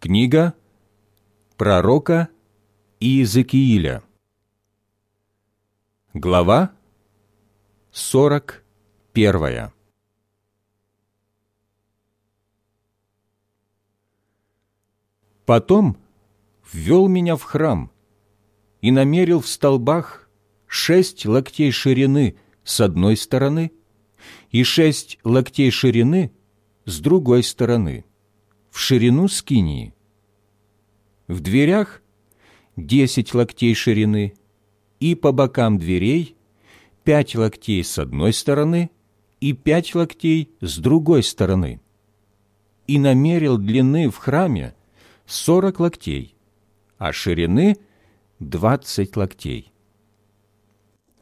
Книга пророка Иезекииля. Глава сорок первая. Потом ввел меня в храм и намерил в столбах шесть локтей ширины с одной стороны и шесть локтей ширины с другой стороны, в ширину скинии. В дверях десять локтей ширины и по бокам дверей пять локтей с одной стороны и пять локтей с другой стороны. И намерил длины в храме сорок локтей, а ширины двадцать локтей.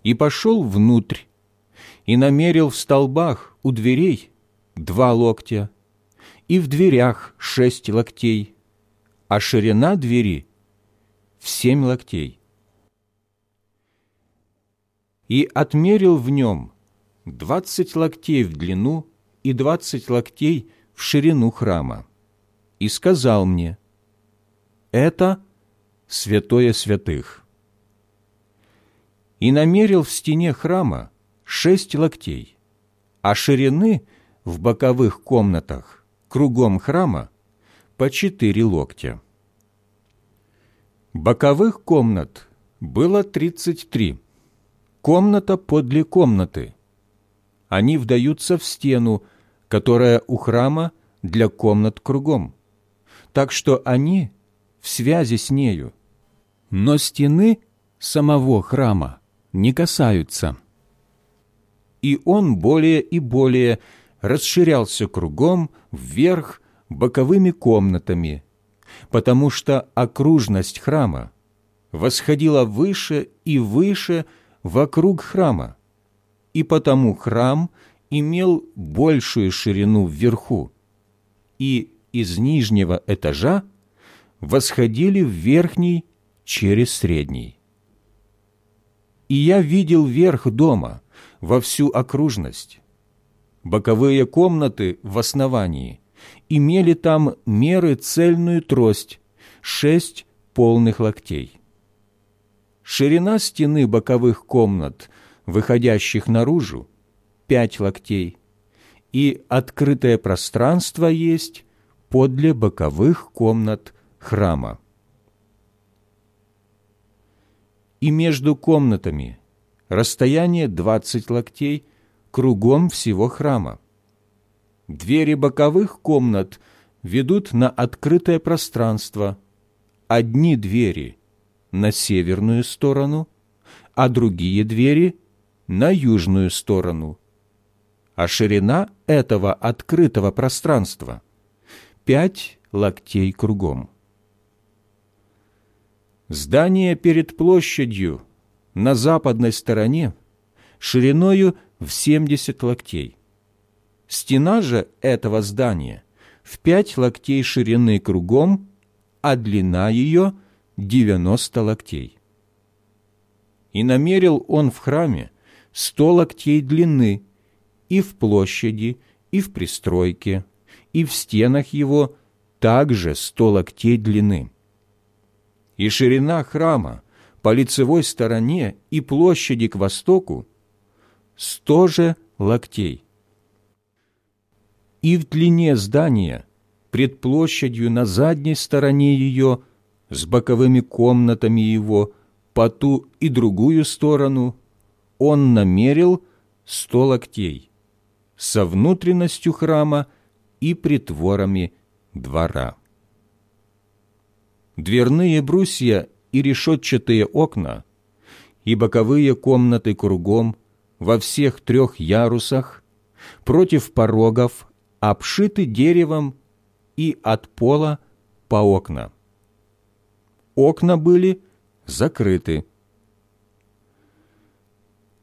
И пошел внутрь, и намерил в столбах у дверей два локтя, и в дверях шесть локтей, а ширина двери в семь локтей. И отмерил в нем двадцать локтей в длину и двадцать локтей в ширину храма, и сказал мне, «Это святое святых». И намерил в стене храма шесть локтей, а ширины в боковых комнатах кругом храма по четыре локтя. Боковых комнат было тридцать три, комната подле комнаты. Они вдаются в стену, которая у храма для комнат кругом, так что они в связи с нею. Но стены самого храма не касаются. И он более и более расширялся кругом, вверх, боковыми комнатами, потому что окружность храма восходила выше и выше вокруг храма, и потому храм имел большую ширину вверху, и из нижнего этажа восходили в верхний через средний. И я видел верх дома во всю окружность, боковые комнаты в основании, имели там меры цельную трость, шесть полных локтей. Ширина стены боковых комнат, выходящих наружу, пять локтей, и открытое пространство есть подле боковых комнат храма. И между комнатами расстояние двадцать локтей – кругом всего храма. Двери боковых комнат ведут на открытое пространство. Одни двери на северную сторону, а другие двери на южную сторону. А ширина этого открытого пространства – пять локтей кругом. Здание перед площадью на западной стороне шириною – в семьдесят локтей. Стена же этого здания в пять локтей ширины кругом, а длина ее девяносто локтей. И намерил он в храме сто локтей длины и в площади, и в пристройке, и в стенах его также сто локтей длины. И ширина храма по лицевой стороне и площади к востоку сто же локтей. И в длине здания, пред площадью на задней стороне ее, с боковыми комнатами его, по ту и другую сторону, он намерил сто локтей, со внутренностью храма и притворами двора. Дверные брусья и решетчатые окна, и боковые комнаты кругом – во всех трех ярусах, против порогов, обшиты деревом и от пола по окна. Окна были закрыты.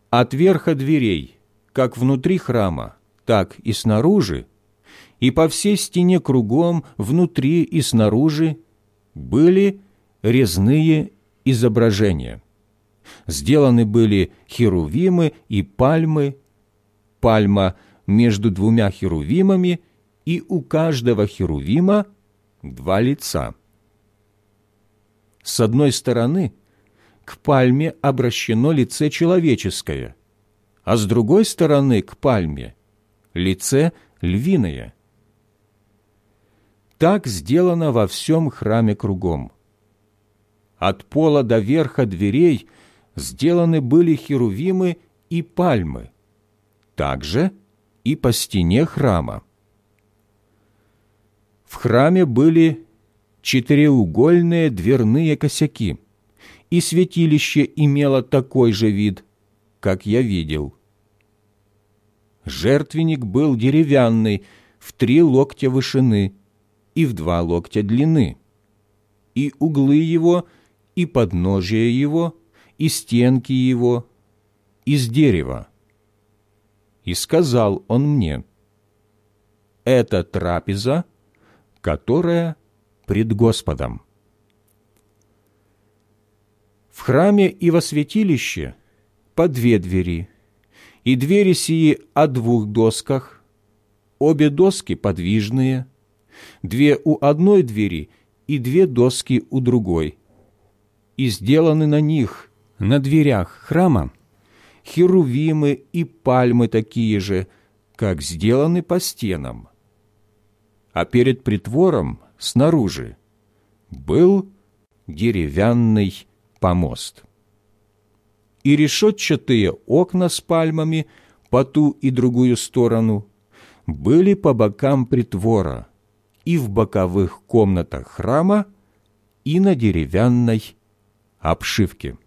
От верха дверей, как внутри храма, так и снаружи, и по всей стене кругом, внутри и снаружи, были резные изображения сделаны были херувимы и пальмы, пальма между двумя херувимами, и у каждого херувима два лица. С одной стороны к пальме обращено лице человеческое, а с другой стороны к пальме лице львиное. Так сделано во всем храме кругом. От пола до верха дверей сделаны были херувимы и пальмы, также и по стене храма. В храме были четыреугольные дверные косяки, и святилище имело такой же вид, как я видел. Жертвенник был деревянный, в три локтя вышины и в два локтя длины, и углы его, и подножие его, и стенки его из дерева. И сказал он мне, «Это трапеза, которая пред Господом». В храме и во святилище по две двери, и двери сии о двух досках, обе доски подвижные, две у одной двери и две доски у другой, и сделаны на них, на дверях храма, херувимы и пальмы такие же, как сделаны по стенам. А перед притвором снаружи был деревянный помост. И решетчатые окна с пальмами по ту и другую сторону были по бокам притвора и в боковых комнатах храма и на деревянной обшивке.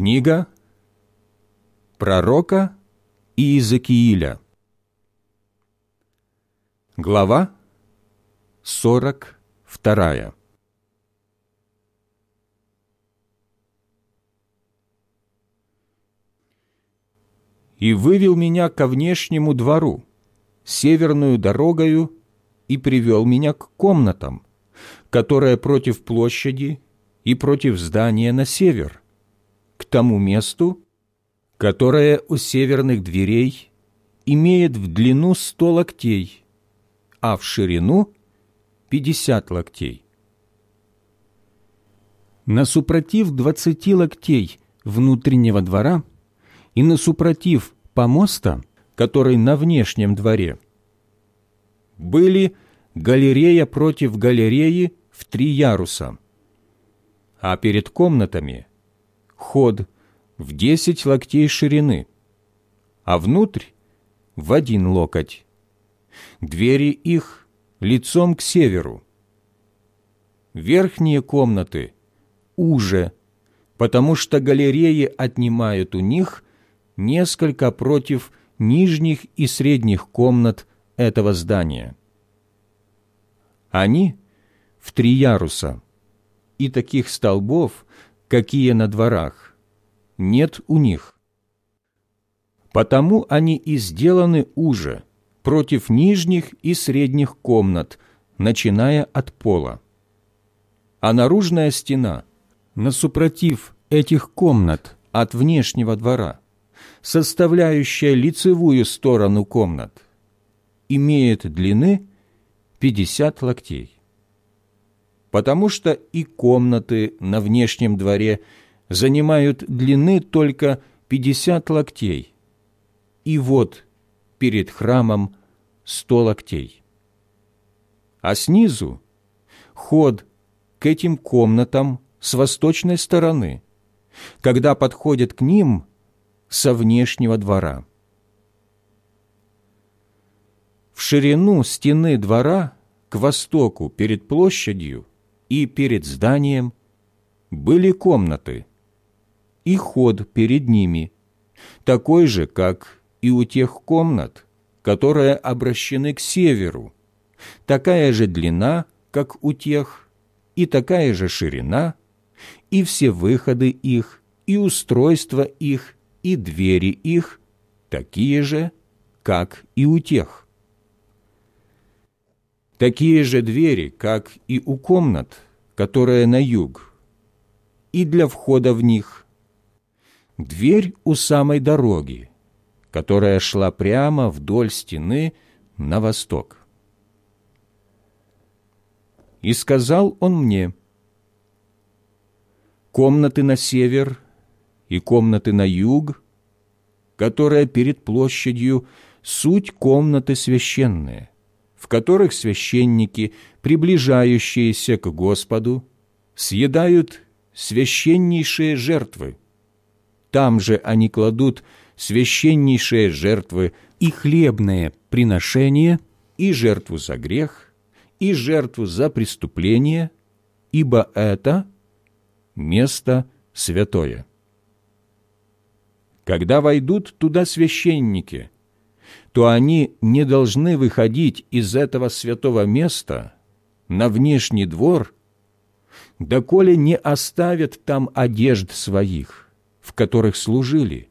Книга пророка Иезекииля. Глава сорок вторая. «И вывел меня ко внешнему двору, северную дорогою, и привел меня к комнатам, которая против площади и против здания на север, к тому месту, которое у северных дверей имеет в длину сто локтей, а в ширину пятьдесят локтей. На супротив двадцати локтей внутреннего двора и на супротив помоста, который на внешнем дворе, были галерея против галереи в три яруса, а перед комнатами ход в десять локтей ширины, а внутрь в один локоть. Двери их лицом к северу. Верхние комнаты уже, потому что галереи отнимают у них несколько против нижних и средних комнат этого здания. Они в три яруса, и таких столбов – какие на дворах, нет у них. Потому они и сделаны уже против нижних и средних комнат, начиная от пола. А наружная стена, насупротив этих комнат от внешнего двора, составляющая лицевую сторону комнат, имеет длины 50 локтей потому что и комнаты на внешнем дворе занимают длины только пятьдесят локтей, и вот перед храмом сто локтей. А снизу ход к этим комнатам с восточной стороны, когда подходят к ним со внешнего двора. В ширину стены двора к востоку перед площадью и перед зданием были комнаты, и ход перед ними, такой же, как и у тех комнат, которые обращены к северу, такая же длина, как у тех, и такая же ширина, и все выходы их, и устройство их, и двери их такие же, как и у тех такие же двери, как и у комнат, которые на юг, и для входа в них. дверь у самой дороги, которая шла прямо вдоль стены на восток. И сказал он мне, «Комнаты на север и комнаты на юг, которая перед площадью, суть комнаты священные, в которых священники, приближающиеся к Господу, съедают священнейшие жертвы. Там же они кладут священнейшие жертвы и хлебное приношение, и жертву за грех, и жертву за преступление, ибо это место святое. Когда войдут туда священники, то они не должны выходить из этого святого места на внешний двор, доколе не оставят там одежд своих, в которых служили,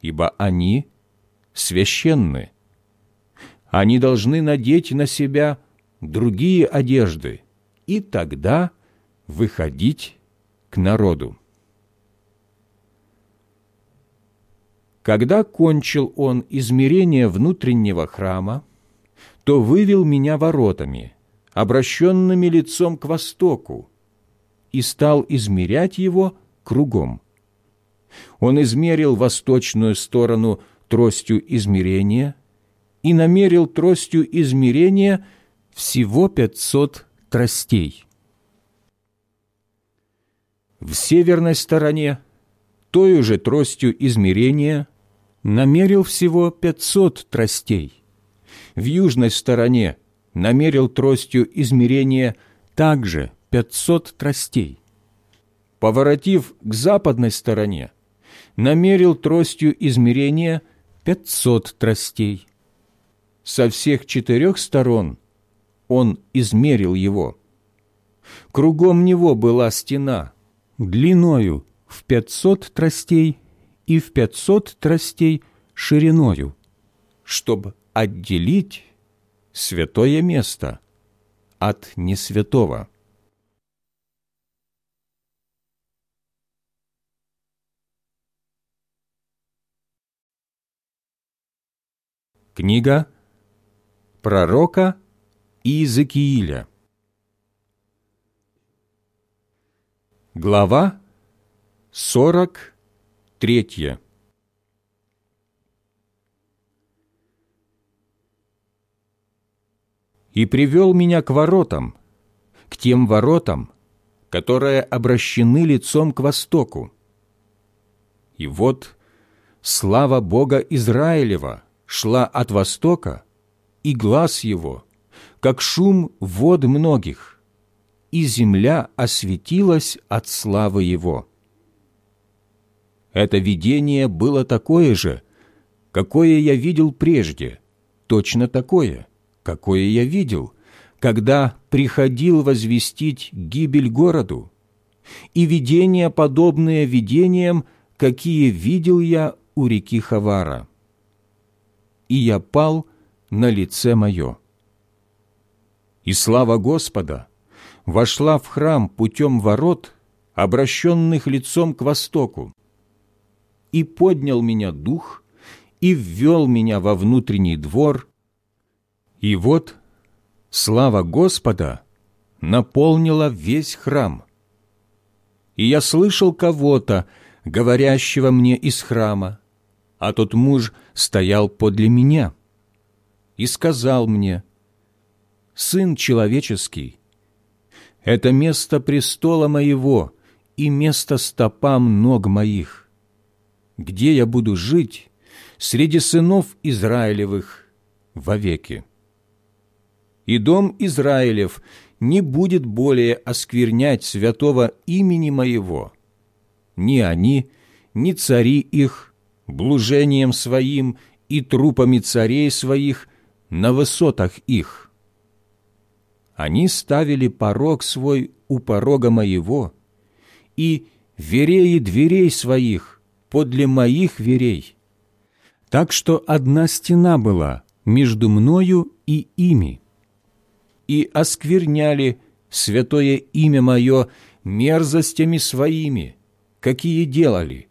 ибо они священны. Они должны надеть на себя другие одежды и тогда выходить к народу. Когда кончил он измерение внутреннего храма, то вывел меня воротами, обращенными лицом к востоку, и стал измерять его кругом. Он измерил восточную сторону тростью измерения и намерил тростью измерения всего пятьсот тростей. В северной стороне той же тростью измерения намерил всего пятьсот тростей. В южной стороне намерил тростью измерения также пятьсот тростей. Поворотив к западной стороне, намерил тростью измерения пятьсот тростей. Со всех четырех сторон он измерил его. Кругом него была стена, длиною в пятьсот тростей и в пятьсот тростей шириною, чтобы отделить святое место от несвятого. Книга пророка Иезекииля Глава сорок Третье. «И привел меня к воротам, к тем воротам, которые обращены лицом к востоку. И вот слава Бога Израилева шла от востока, и глаз его, как шум вод многих, и земля осветилась от славы его» Это видение было такое же, какое я видел прежде, точно такое, какое я видел, когда приходил возвестить гибель городу, и видения, подобные видениям, какие видел я у реки Хавара. И я пал на лице мое. И слава Господа вошла в храм путем ворот, обращенных лицом к востоку, и поднял меня дух, и ввел меня во внутренний двор, и вот слава Господа наполнила весь храм. И я слышал кого-то, говорящего мне из храма, а тот муж стоял подле меня и сказал мне, «Сын человеческий, это место престола моего и место стопам ног моих где я буду жить среди сынов Израилевых вовеки. И дом Израилев не будет более осквернять святого имени моего. Ни они, ни цари их, блужением своим и трупами царей своих на высотах их. Они ставили порог свой у порога моего, и вереи дверей своих подле моих верей. Так что одна стена была между мною и ими. И оскверняли святое имя мое мерзостями своими, какие делали.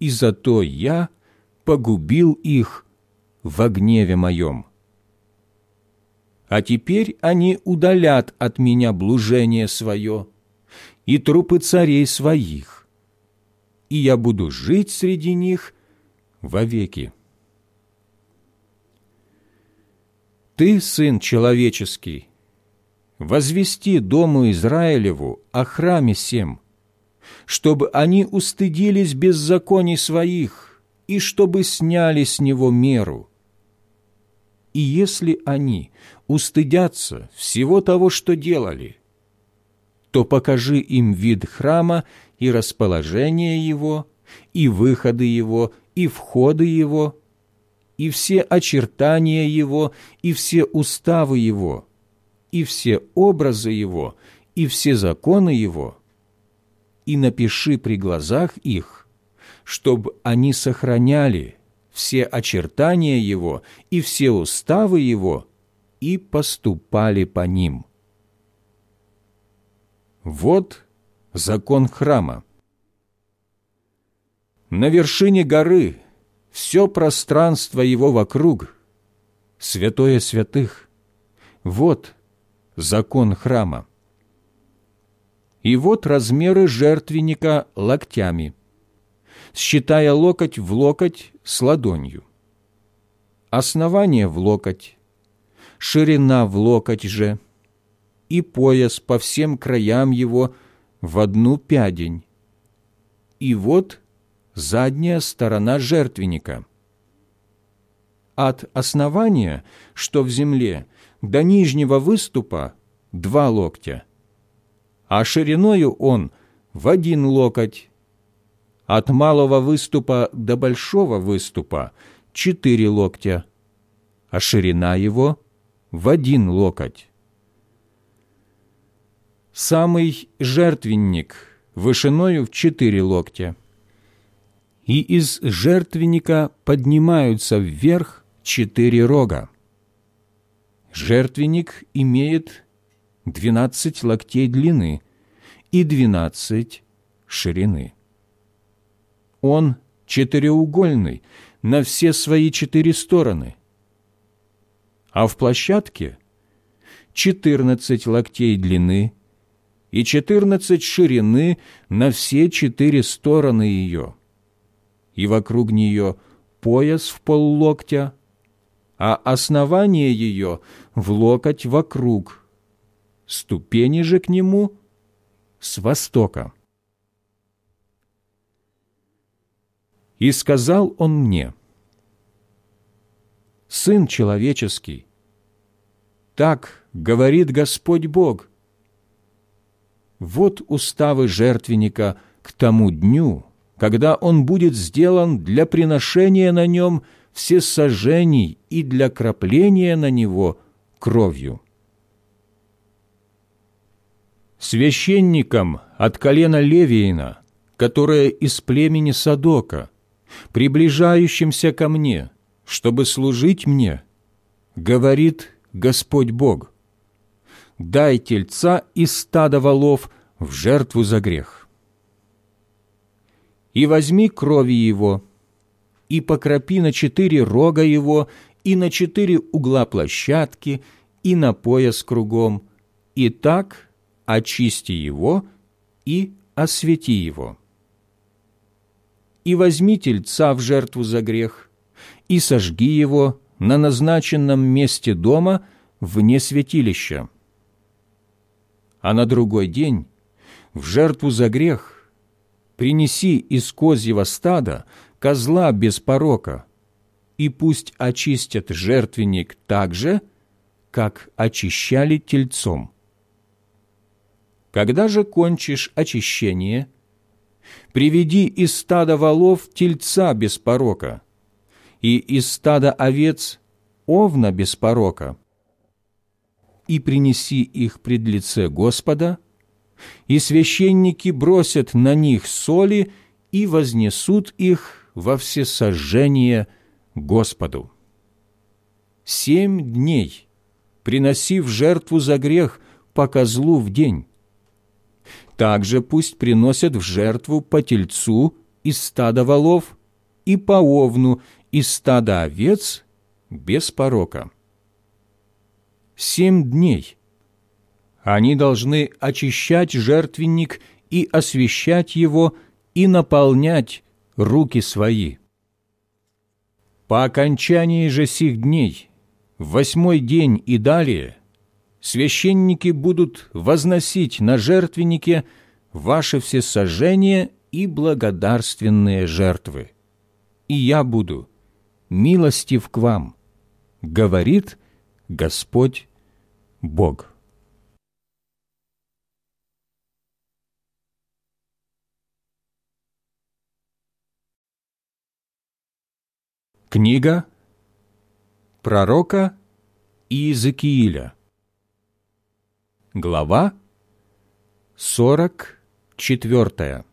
и зато я погубил их во гневе моем. А теперь они удалят от меня блужение свое и трупы царей своих, и я буду жить среди них вовеки. Ты, Сын Человеческий, возвести Дому Израилеву о храме сем, чтобы они устыдились беззаконий своих и чтобы сняли с него меру. И если они устыдятся всего того, что делали, то покажи им вид храма и расположение его, и выходы его, и входы его, и все очертания Его, и все уставы Его, и все образы Его, и все законы Его, и напиши при глазах их, чтобы они сохраняли все очертания Его и все уставы Его и поступали по ним. Вот закон храма. На вершине горы – все пространство его вокруг, святое святых. Вот закон храма. И вот размеры жертвенника локтями, считая локоть в локоть с ладонью. Основание в локоть, ширина в локоть же, и пояс по всем краям его в одну пядень. И вот задняя сторона жертвенника. От основания, что в земле, до нижнего выступа два локтя, а шириною он в один локоть. От малого выступа до большого выступа четыре локтя, а ширина его в один локоть. Самый жертвенник вышиною в четыре локтя – и из жертвенника поднимаются вверх четыре рога. Жертвенник имеет двенадцать локтей длины и двенадцать ширины. Он четыреугольный на все свои четыре стороны, а в площадке четырнадцать локтей длины и четырнадцать ширины на все четыре стороны ее и вокруг нее пояс в поллоктя, а основание ее в локоть вокруг, ступени же к нему с востока. И сказал он мне, «Сын человеческий, так говорит Господь Бог, вот уставы жертвенника к тому дню, когда он будет сделан для приношения на нем всесожжений и для кропления на него кровью. Священникам от колена Левиина, которое из племени Садока, приближающимся ко мне, чтобы служить мне, говорит Господь Бог, «Дай тельца из стада волов в жертву за грех» и возьми крови его, и покропи на четыре рога его, и на четыре угла площадки, и на пояс кругом, и так очисти его и освети его. И возьми тельца в жертву за грех, и сожги его на назначенном месте дома вне святилища. А на другой день в жертву за грех принеси из козьего стада козла без порока, и пусть очистят жертвенник так же, как очищали тельцом. Когда же кончишь очищение, приведи из стада волов тельца без порока и из стада овец овна без порока, и принеси их пред лице Господа – и священники бросят на них соли и вознесут их во всесожжение Господу. Семь дней, приносив жертву за грех по козлу в день. Также пусть приносят в жертву по тельцу из стада волов и по овну из стада овец без порока. Семь дней они должны очищать жертвенник и освещать его и наполнять руки свои. По окончании же сих дней, в восьмой день и далее, священники будут возносить на жертвеннике ваши всесожжения и благодарственные жертвы. И я буду милостив к вам, говорит Господь Бог. Книга пророка Иезекииля Глава сорок четвертая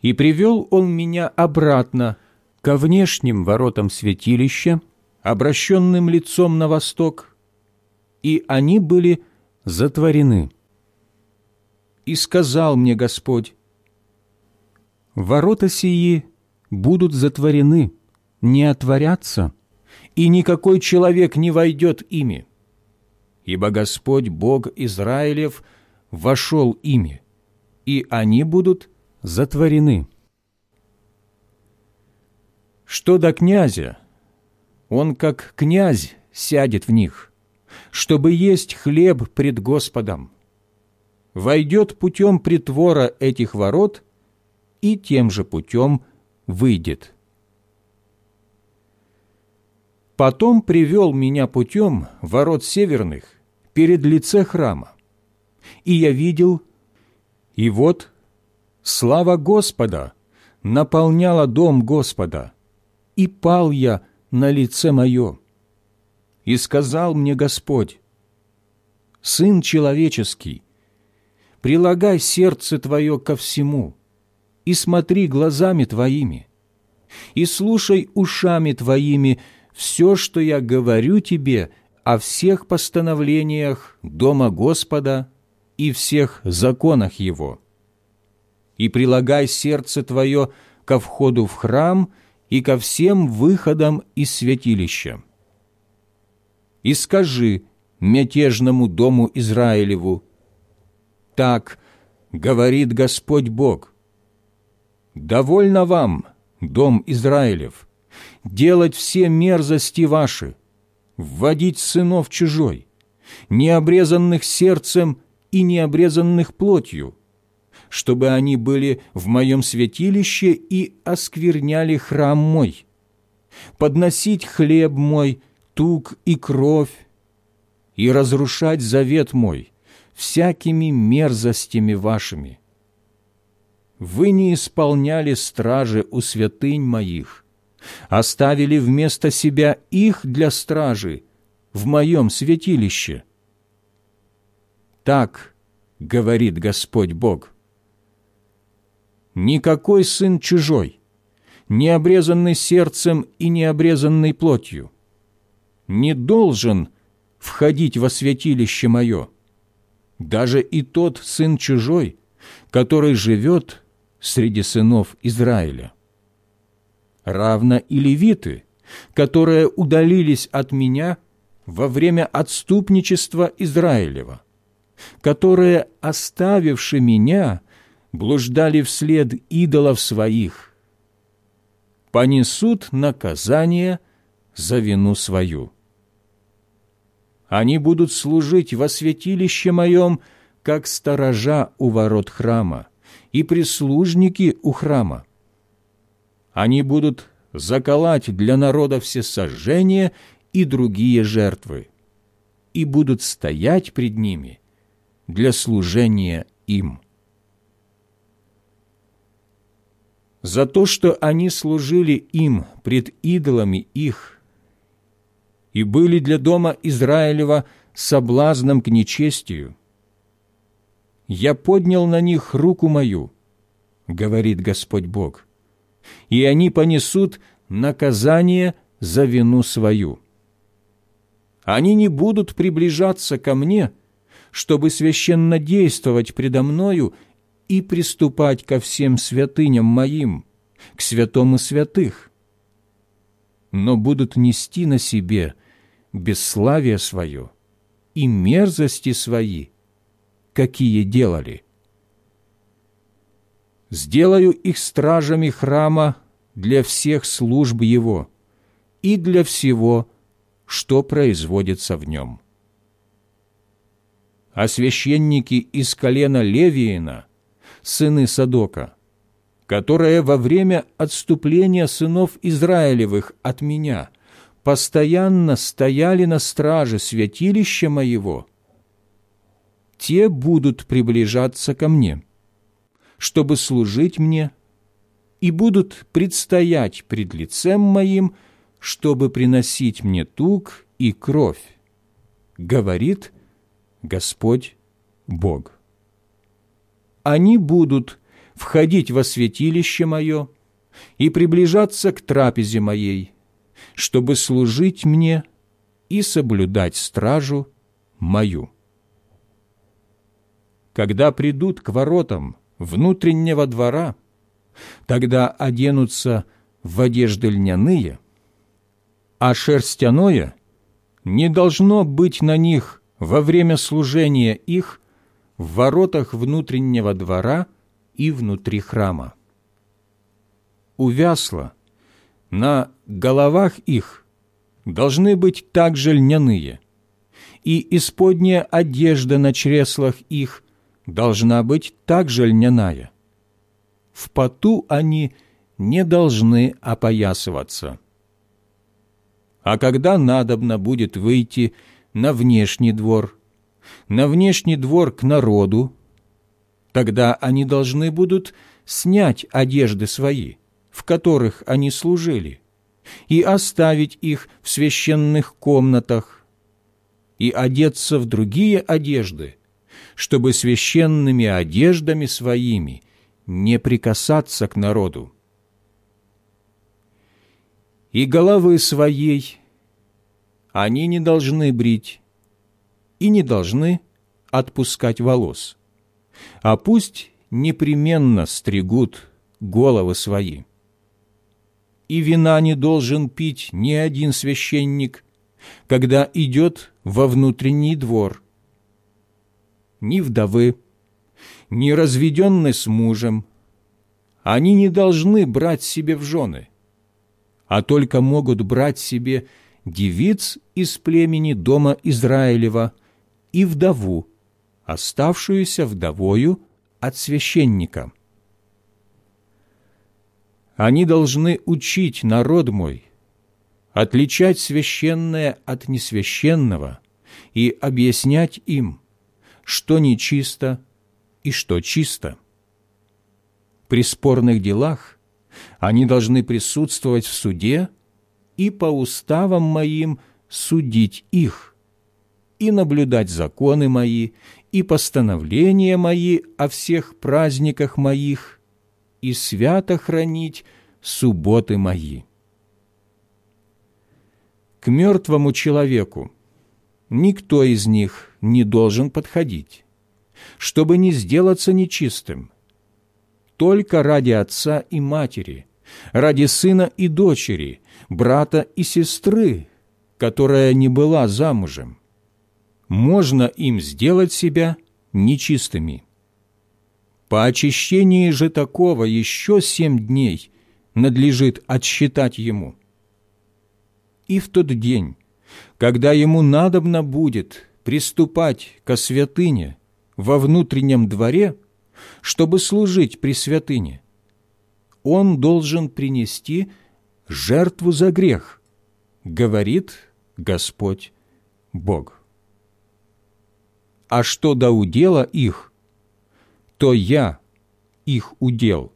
И привел он меня обратно ко внешним воротам святилища, обращенным лицом на восток, и они были затворены. И сказал мне Господь, «Ворота сии будут затворены, не отворятся, и никакой человек не войдет ими, ибо Господь, Бог Израилев, вошел ими, и они будут затворены». Что до князя, он как князь сядет в них, чтобы есть хлеб пред Господом, войдет путем притвора этих ворот и тем же путем выйдет. Потом привел меня путем ворот северных перед лице храма, и я видел, и вот слава Господа наполняла дом Господа, и пал я на лице мое. И сказал мне Господь, «Сын человеческий, прилагай сердце твое ко всему, и смотри глазами твоими, и слушай ушами твоими все, что я говорю тебе о всех постановлениях Дома Господа и всех законах Его. И прилагай сердце твое ко входу в храм и ко всем выходам из святилища. И скажи мятежному дому Израилеву, так говорит Господь Бог. Довольно вам, дом Израилев, делать все мерзости ваши, вводить сынов чужой, необрезанных сердцем и необрезанных плотью, чтобы они были в моем святилище и оскверняли храм мой, подносить хлеб мой, тук и кровь, и разрушать завет мой, всякими мерзостями вашими. Вы не исполняли стражи у святынь моих, оставили вместо себя их для стражи в моем святилище. Так говорит Господь Бог. Никакой сын чужой, не обрезанный сердцем и не обрезанный плотью, не должен входить во святилище мое, даже и тот сын чужой, который живет среди сынов Израиля. Равно и левиты, которые удалились от меня во время отступничества Израилева, которые, оставивши меня, блуждали вслед идолов своих, понесут наказание за вину свою они будут служить во святилище моем, как сторожа у ворот храма и прислужники у храма. Они будут заколать для народа все сожжения и другие жертвы, и будут стоять пред ними для служения им. За то, что они служили им пред идолами их, и были для дома Израилева соблазном к нечестию. «Я поднял на них руку мою», — говорит Господь Бог, «и они понесут наказание за вину свою. Они не будут приближаться ко мне, чтобы священно действовать предо мною и приступать ко всем святыням моим, к святому святых, но будут нести на себе бесславие свое и мерзости свои, какие делали. Сделаю их стражами храма для всех служб его и для всего, что производится в нем. А священники из колена Левиина, сыны Садока, которые во время отступления сынов Израилевых от меня постоянно стояли на страже святилища моего, те будут приближаться ко мне, чтобы служить мне, и будут предстоять пред лицем моим, чтобы приносить мне тук и кровь, говорит Господь Бог. Они будут входить во святилище мое и приближаться к трапезе моей, чтобы служить мне и соблюдать стражу мою. Когда придут к воротам внутреннего двора, тогда оденутся в одежды льняные, а шерстяное не должно быть на них во время служения их в воротах внутреннего двора – и внутри храма. У вясла на головах их должны быть также льняные, и исподняя одежда на чреслах их должна быть также льняная. В поту они не должны опоясываться. А когда надобно будет выйти на внешний двор, на внешний двор к народу, Тогда они должны будут снять одежды свои, в которых они служили, и оставить их в священных комнатах, и одеться в другие одежды, чтобы священными одеждами своими не прикасаться к народу. И головы своей они не должны брить и не должны отпускать волос а пусть непременно стригут головы свои. И вина не должен пить ни один священник, когда идет во внутренний двор. Ни вдовы, ни разведенный с мужем, они не должны брать себе в жены, а только могут брать себе девиц из племени дома Израилева и вдову, оставшуюся вдовою от священника. Они должны учить народ мой, отличать священное от несвященного и объяснять им, что нечисто и что чисто. При спорных делах они должны присутствовать в суде и по уставам моим судить их, и наблюдать законы мои, и постановления мои о всех праздниках моих, и свято хранить субботы мои. К мертвому человеку никто из них не должен подходить, чтобы не сделаться нечистым, только ради отца и матери, ради сына и дочери, брата и сестры, которая не была замужем, можно им сделать себя нечистыми. По очищении же такого еще семь дней надлежит отсчитать ему. И в тот день, когда ему надобно будет приступать ко святыне во внутреннем дворе, чтобы служить при святыне, он должен принести жертву за грех, говорит Господь Бог а что до удела их, то я их удел,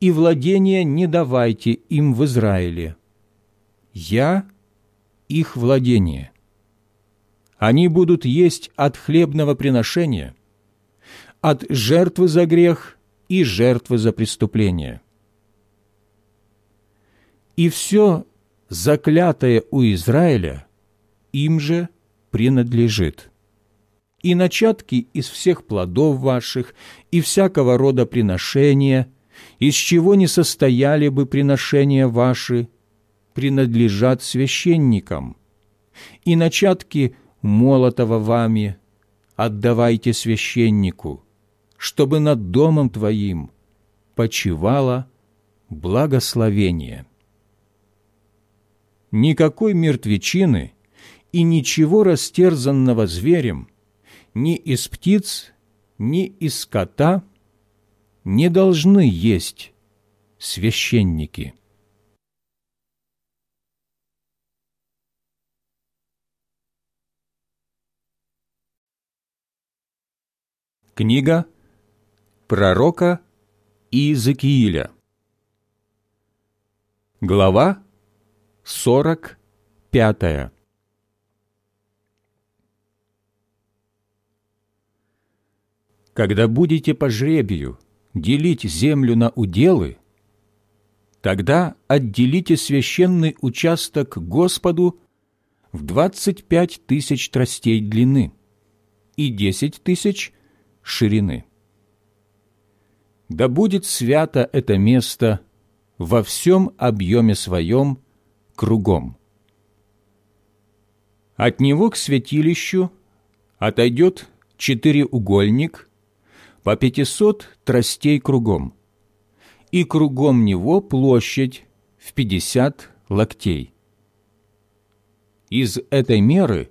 и владения не давайте им в Израиле. Я их владение. Они будут есть от хлебного приношения, от жертвы за грех и жертвы за преступление. И все заклятое у Израиля им же принадлежит и начатки из всех плодов ваших, и всякого рода приношения, из чего не состояли бы приношения ваши, принадлежат священникам. И начатки молотого вами отдавайте священнику, чтобы над домом твоим почивало благословение. Никакой мертвечины и ничего растерзанного зверем ни из птиц, ни из скота не должны есть священники. Книга пророка Иезекииля Глава сорок пятая Когда будете по жребию делить землю на уделы, тогда отделите священный участок Господу в двадцать пять тысяч тростей длины и десять тысяч ширины. Да будет свято это место во всем объеме своем кругом. От него к святилищу отойдет четыреугольник по пятисот тростей кругом, и кругом него площадь в пятьдесят локтей. Из этой меры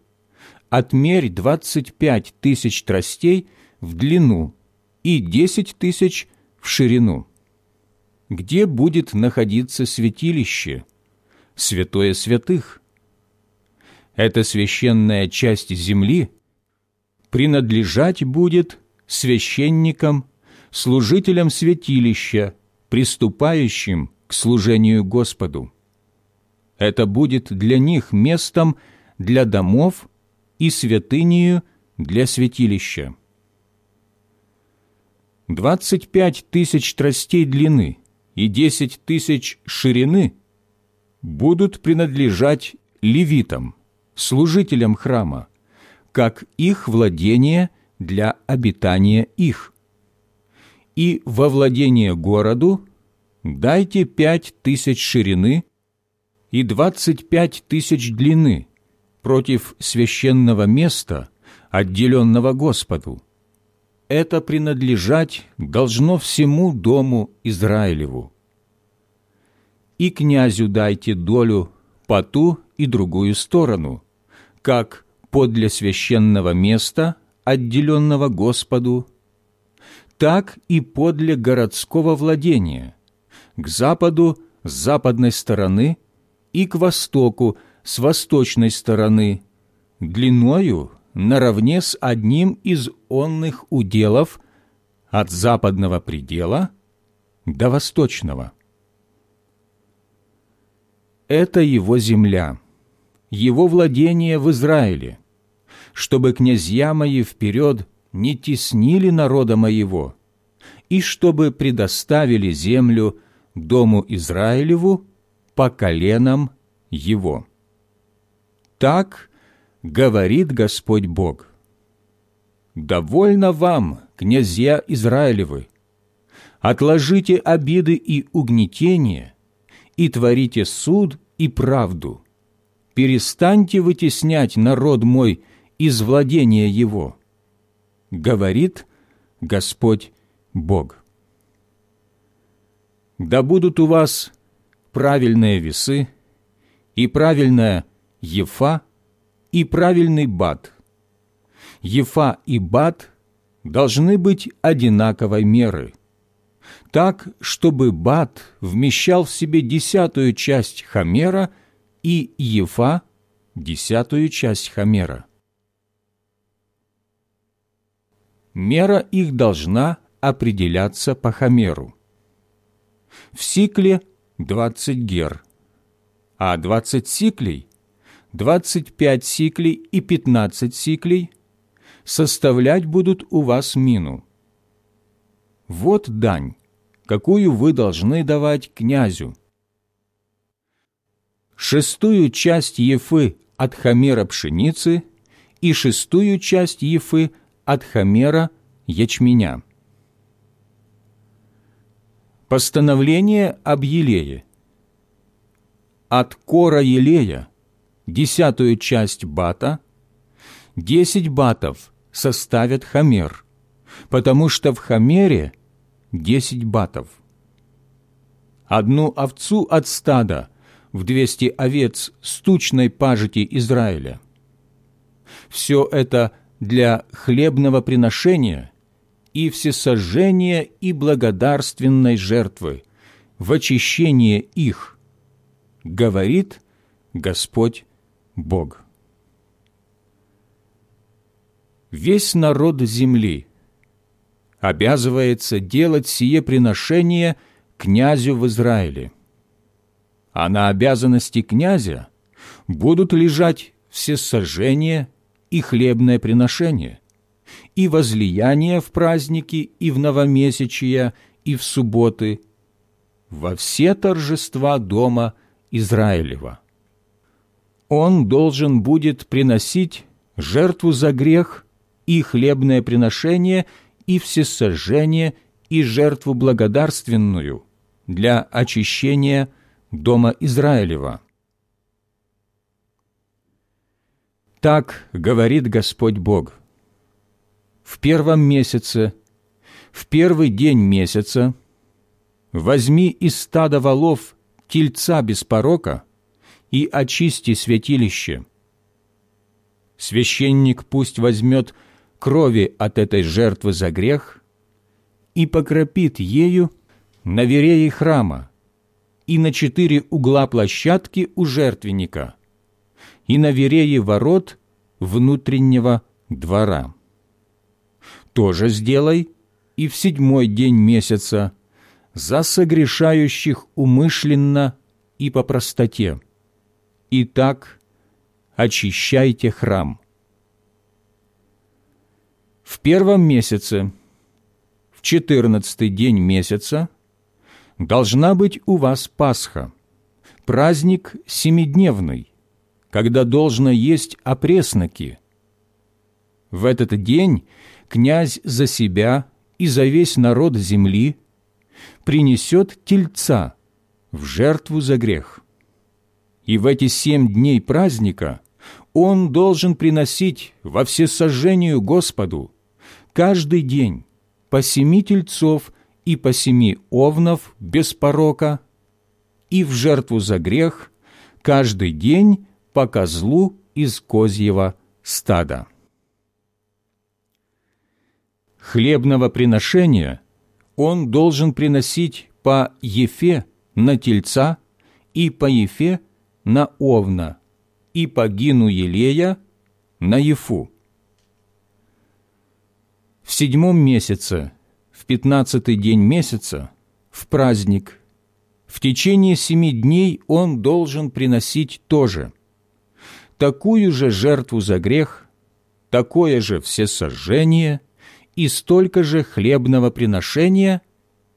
отмерь двадцать пять тысяч тростей в длину и десять тысяч в ширину. Где будет находиться святилище, святое святых? Эта священная часть земли принадлежать будет священникам, служителям святилища, приступающим к служению Господу. Это будет для них местом для домов и святынею для святилища. Двадцать пять тысяч тростей длины и десять тысяч ширины будут принадлежать левитам, служителям храма, как их владение для обитания их. И во владение городу дайте пять тысяч ширины и двадцать пять тысяч длины против священного места, отделенного Господу. Это принадлежать должно всему дому Израилеву. И князю дайте долю по ту и другую сторону, как подле священного места – отделенного Господу, так и подле городского владения, к западу с западной стороны и к востоку с восточной стороны, длиною наравне с одним из онных уделов от западного предела до восточного. Это его земля, его владение в Израиле – чтобы князья мои вперед не теснили народа моего, и чтобы предоставили землю дому Израилеву по коленам его. Так говорит Господь Бог. «Довольно вам, князья Израилевы, отложите обиды и угнетения и творите суд и правду. Перестаньте вытеснять народ мой из владения его, говорит Господь Бог. Да будут у вас правильные весы и правильная ефа и правильный бат. Ефа и бат должны быть одинаковой меры, так, чтобы бат вмещал в себе десятую часть хамера и ефа – десятую часть хамера. Мера их должна определяться по хамеру. В сикле двадцать гер, а двадцать сиклей, двадцать пять сиклей и пятнадцать сиклей составлять будут у вас мину. Вот дань, какую вы должны давать князю. Шестую часть ефы от хамера пшеницы и шестую часть ефы от хамера ячменя. Постановление об елее. От кора елея десятую часть бата, десять батов составят хамер, потому что в хамере десять батов. Одну овцу от стада в двести овец стучной пажити Израиля. Все это для хлебного приношения и всесожжения и благодарственной жертвы, в очищение их, говорит Господь Бог. Весь народ земли обязывается делать сие приношение князю в Израиле, а на обязанности князя будут лежать все сожжения и хлебное приношение, и возлияние в праздники, и в новомесячия, и в субботы, во все торжества дома Израилева он должен будет приносить жертву за грех и хлебное приношение, и всесожжение, и жертву благодарственную для очищения дома Израилева. Так говорит Господь Бог. В первом месяце, в первый день месяца, возьми из стада волов тельца без порока – и очисти святилище. Священник пусть возьмет крови от этой жертвы за грех и покропит ею на верее храма и на четыре угла площадки у жертвенника и на верее ворот внутреннего двора. Тоже сделай и в седьмой день месяца за согрешающих умышленно и по простоте Итак, очищайте храм. В первом месяце, в четырнадцатый день месяца, должна быть у вас Пасха, праздник семидневный, когда должно есть опресноки. В этот день князь за себя и за весь народ земли принесет тельца в жертву за грех и в эти семь дней праздника он должен приносить во всесожжению Господу каждый день по семи тельцов и по семи овнов без порока, и в жертву за грех каждый день по козлу из козьего стада. Хлебного приношения он должен приносить по ефе на тельца и по ефе на Овна и погину Елея на Ефу. В седьмом месяце, в пятнадцатый день месяца, в праздник, в течение семи дней он должен приносить тоже такую же жертву за грех, такое же всесожжение и столько же хлебного приношения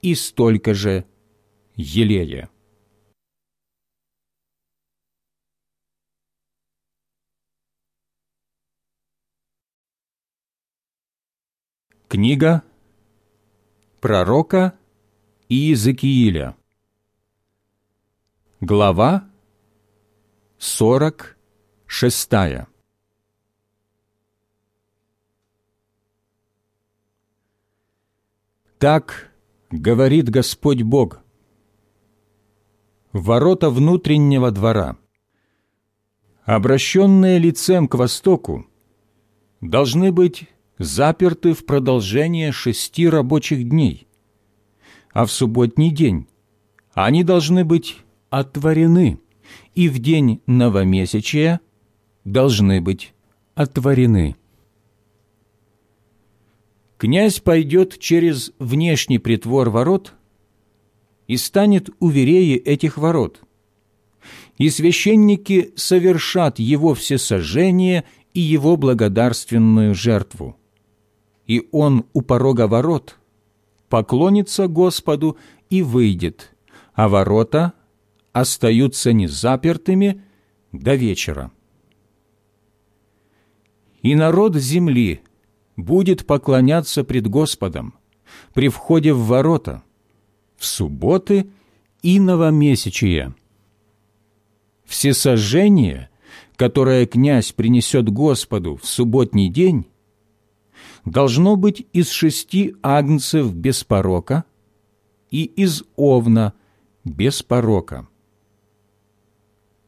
и столько же елея. Книга пророка Иезекииля Глава сорок шестая Так говорит Господь Бог. Ворота внутреннего двора, обращенные лицем к востоку, должны быть заперты в продолжение шести рабочих дней, а в субботний день они должны быть отворены, и в день новомесячия должны быть отворены. Князь пойдет через внешний притвор ворот и станет у вереи этих ворот, и священники совершат его всесожжение и его благодарственную жертву и он у порога ворот поклонится Господу и выйдет, а ворота остаются незапертыми до вечера. И народ земли будет поклоняться пред Господом при входе в ворота, в субботы и новомесячие. Всесожжение, которое князь принесет Господу в субботний день, должно быть из шести агнцев без порока и из овна без порока.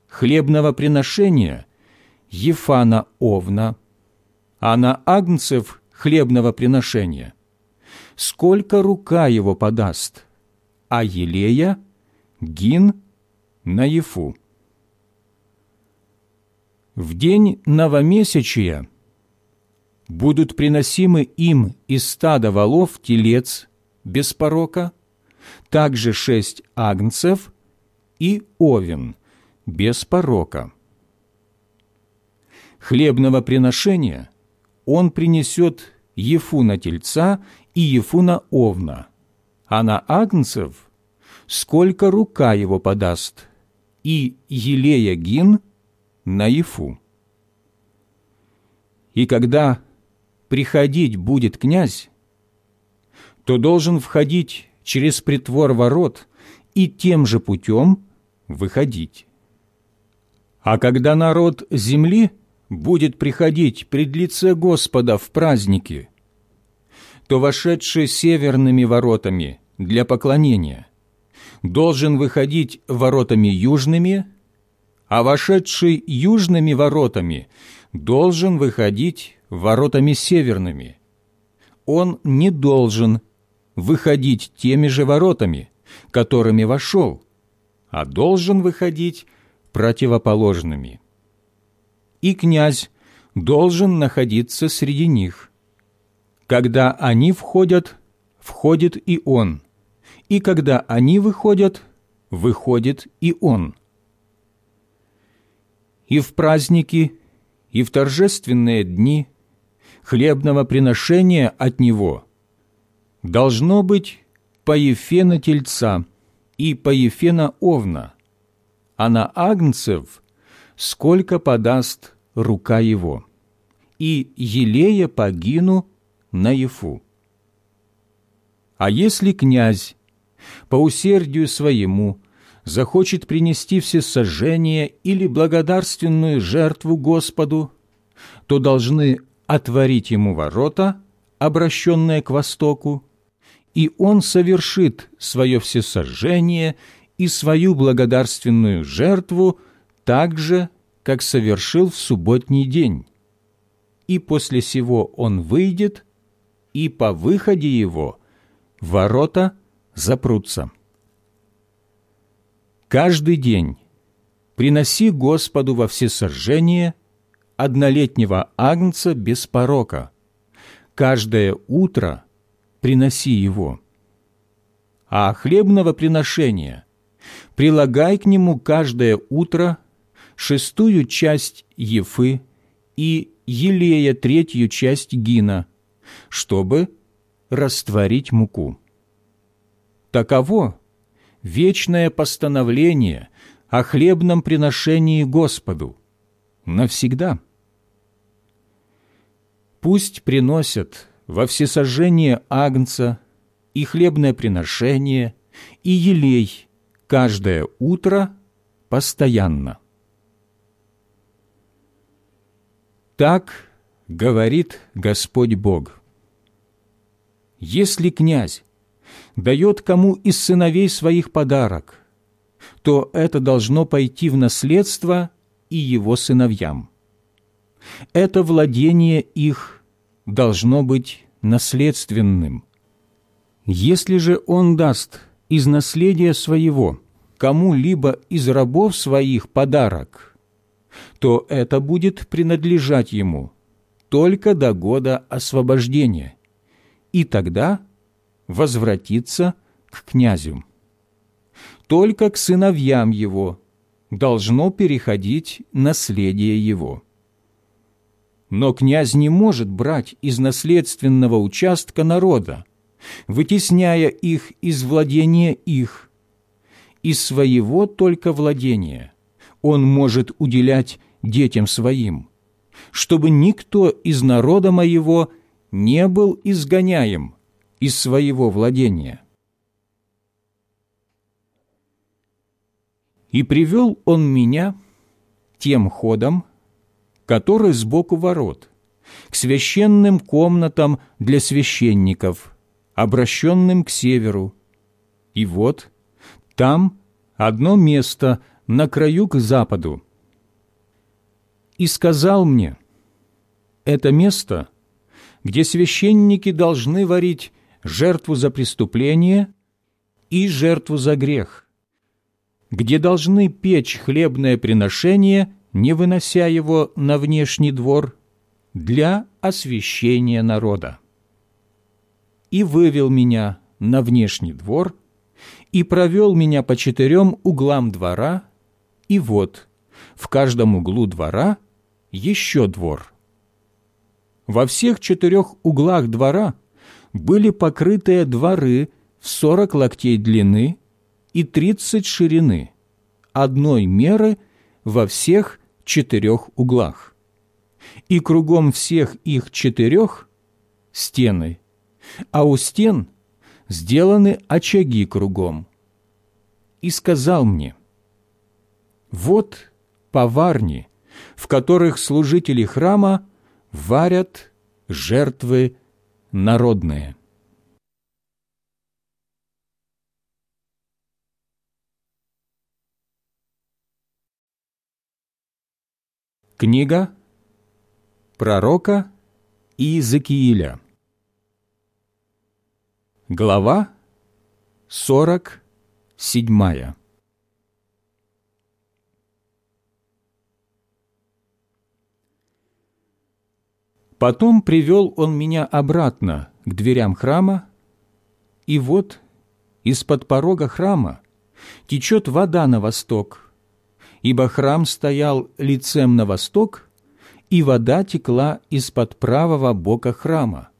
Хлебного приношения Ефана овна, а на агнцев хлебного приношения сколько рука его подаст, а елея – гин на ефу. В день новомесячия будут приносимы им из стада волов телец без порока, также шесть агнцев и овен без порока. Хлебного приношения он принесет Ефуна тельца и Ефуна овна, а на агнцев сколько рука его подаст, и елея гин на Ефу. И когда приходить будет князь, то должен входить через притвор ворот и тем же путем выходить. А когда народ земли будет приходить пред лице Господа в праздники, то вошедший северными воротами для поклонения должен выходить воротами южными, а вошедший южными воротами должен выходить воротами северными. Он не должен выходить теми же воротами, которыми вошел, а должен выходить противоположными. И князь должен находиться среди них. Когда они входят, входит и он, и когда они выходят, выходит и он. И в праздники, и в торжественные дни хлебного приношения от него должно быть по ефена тельца и по ефена овна, а на агнцев сколько подаст рука его, и елея погину на ефу. А если князь по усердию своему захочет принести всесожжение или благодарственную жертву Господу, то должны отворить ему ворота, обращенные к востоку, и он совершит свое всесожжение и свою благодарственную жертву так же, как совершил в субботний день. И после сего он выйдет, и по выходе его ворота запрутся. Каждый день приноси Господу во всесожжение однолетнего агнца без порока. Каждое утро приноси его. А хлебного приношения прилагай к нему каждое утро шестую часть ефы и елея третью часть гина, чтобы растворить муку. Таково вечное постановление о хлебном приношении Господу навсегда. Пусть приносят во всесожжение агнца и хлебное приношение и елей каждое утро постоянно. Так говорит Господь Бог. Если князь дает кому из сыновей своих подарок, то это должно пойти в наследство и его сыновьям. Это владение их должно быть наследственным. Если же он даст из наследия своего кому-либо из рабов своих подарок, то это будет принадлежать ему только до года освобождения, и тогда возвратиться к князю. Только к сыновьям его должно переходить наследие его. Но князь не может брать из наследственного участка народа, вытесняя их из владения их. Из своего только владения он может уделять детям своим, чтобы никто из народа моего не был изгоняем из своего владения. И привел он меня тем ходом, который сбоку ворот, к священным комнатам для священников, обращенным к северу. И вот там одно место на краю к западу. И сказал мне, это место, где священники должны варить жертву за преступление и жертву за грех, где должны печь хлебное приношение, не вынося его на внешний двор, для освящения народа. И вывел меня на внешний двор, и провел меня по четырем углам двора, и вот в каждом углу двора еще двор. Во всех четырех углах двора были покрытые дворы в сорок локтей длины и тридцать ширины, одной меры во всех четырех углах. И кругом всех их четырех стены, а у стен сделаны очаги кругом. И сказал мне, вот поварни, в которых служители храма варят жертвы народные. Книга пророка Иезекииля. Глава 47. Потом привел он меня обратно к дверям храма, и вот из-под порога храма течет вода на восток, ибо храм стоял лицем на восток, и вода текла из-под правого бока храма,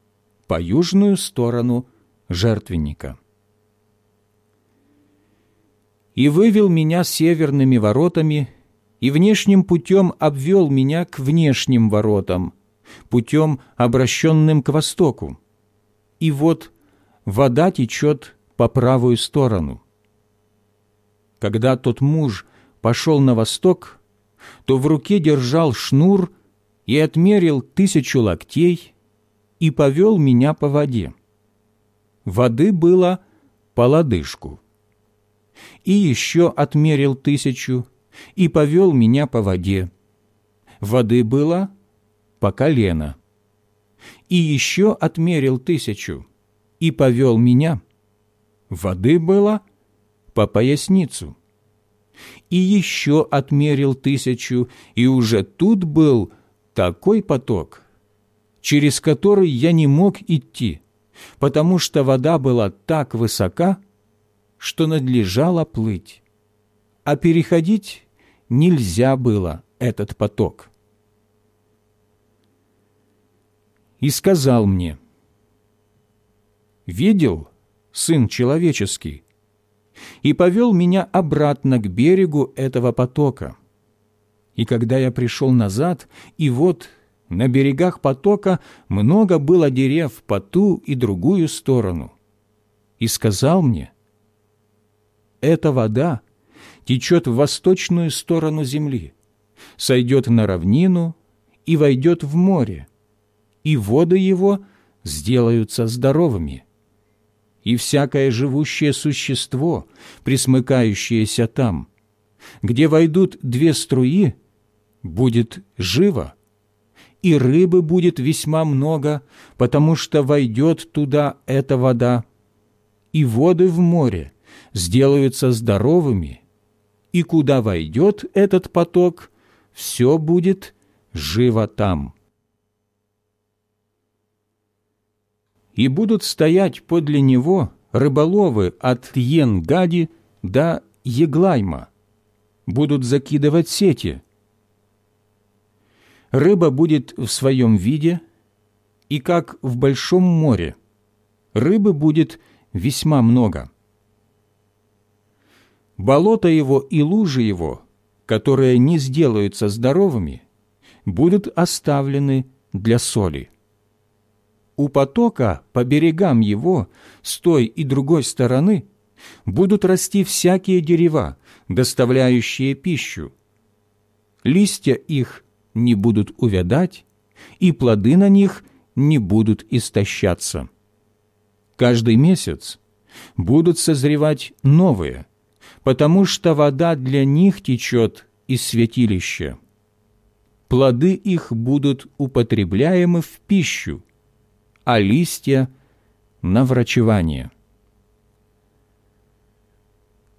по южную сторону жертвенника. И вывел меня северными воротами, и внешним путем обвел меня к внешним воротам – путем, обращенным к востоку. И вот вода течет по правую сторону. Когда тот муж пошел на восток, то в руке держал шнур и отмерил тысячу локтей и повел меня по воде. Воды было по лодыжку. И еще отмерил тысячу и повел меня по воде. Воды было по колено. И еще отмерил тысячу и повел меня. Воды было по поясницу. И еще отмерил тысячу, и уже тут был такой поток, через который я не мог идти, потому что вода была так высока, что надлежало плыть, а переходить нельзя было этот поток. И сказал мне, «Видел, Сын Человеческий?» и повел меня обратно к берегу этого потока. И когда я пришел назад, и вот на берегах потока много было дерев по ту и другую сторону. И сказал мне, «Эта вода течет в восточную сторону земли, сойдет на равнину и войдет в море, и воды его сделаются здоровыми. И всякое живущее существо, присмыкающееся там, где войдут две струи, будет живо, и рыбы будет весьма много, потому что войдет туда эта вода, и воды в море сделаются здоровыми, и куда войдет этот поток, все будет живо там». И будут стоять подле него рыболовы от Йен-Гади до Еглайма, будут закидывать сети. Рыба будет в своем виде, и как в большом море, рыбы будет весьма много. Болото его и лужи его, которые не сделаются здоровыми, будут оставлены для соли у потока по берегам его, с той и другой стороны, будут расти всякие дерева, доставляющие пищу. Листья их не будут увядать, и плоды на них не будут истощаться. Каждый месяц будут созревать новые, потому что вода для них течет из святилища. Плоды их будут употребляемы в пищу, а листья – на врачевание.